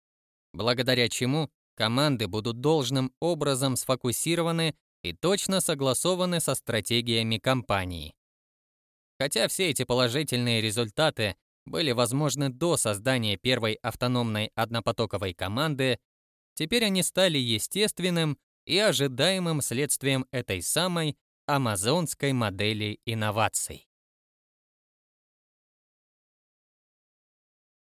благодаря чему команды будут должным образом сфокусированы и точно согласованы со стратегиями компании. Хотя все эти положительные результаты были возможны до создания первой автономной однопотоковой команды, Теперь они стали естественным и ожидаемым следствием этой самой амазонской модели инноваций.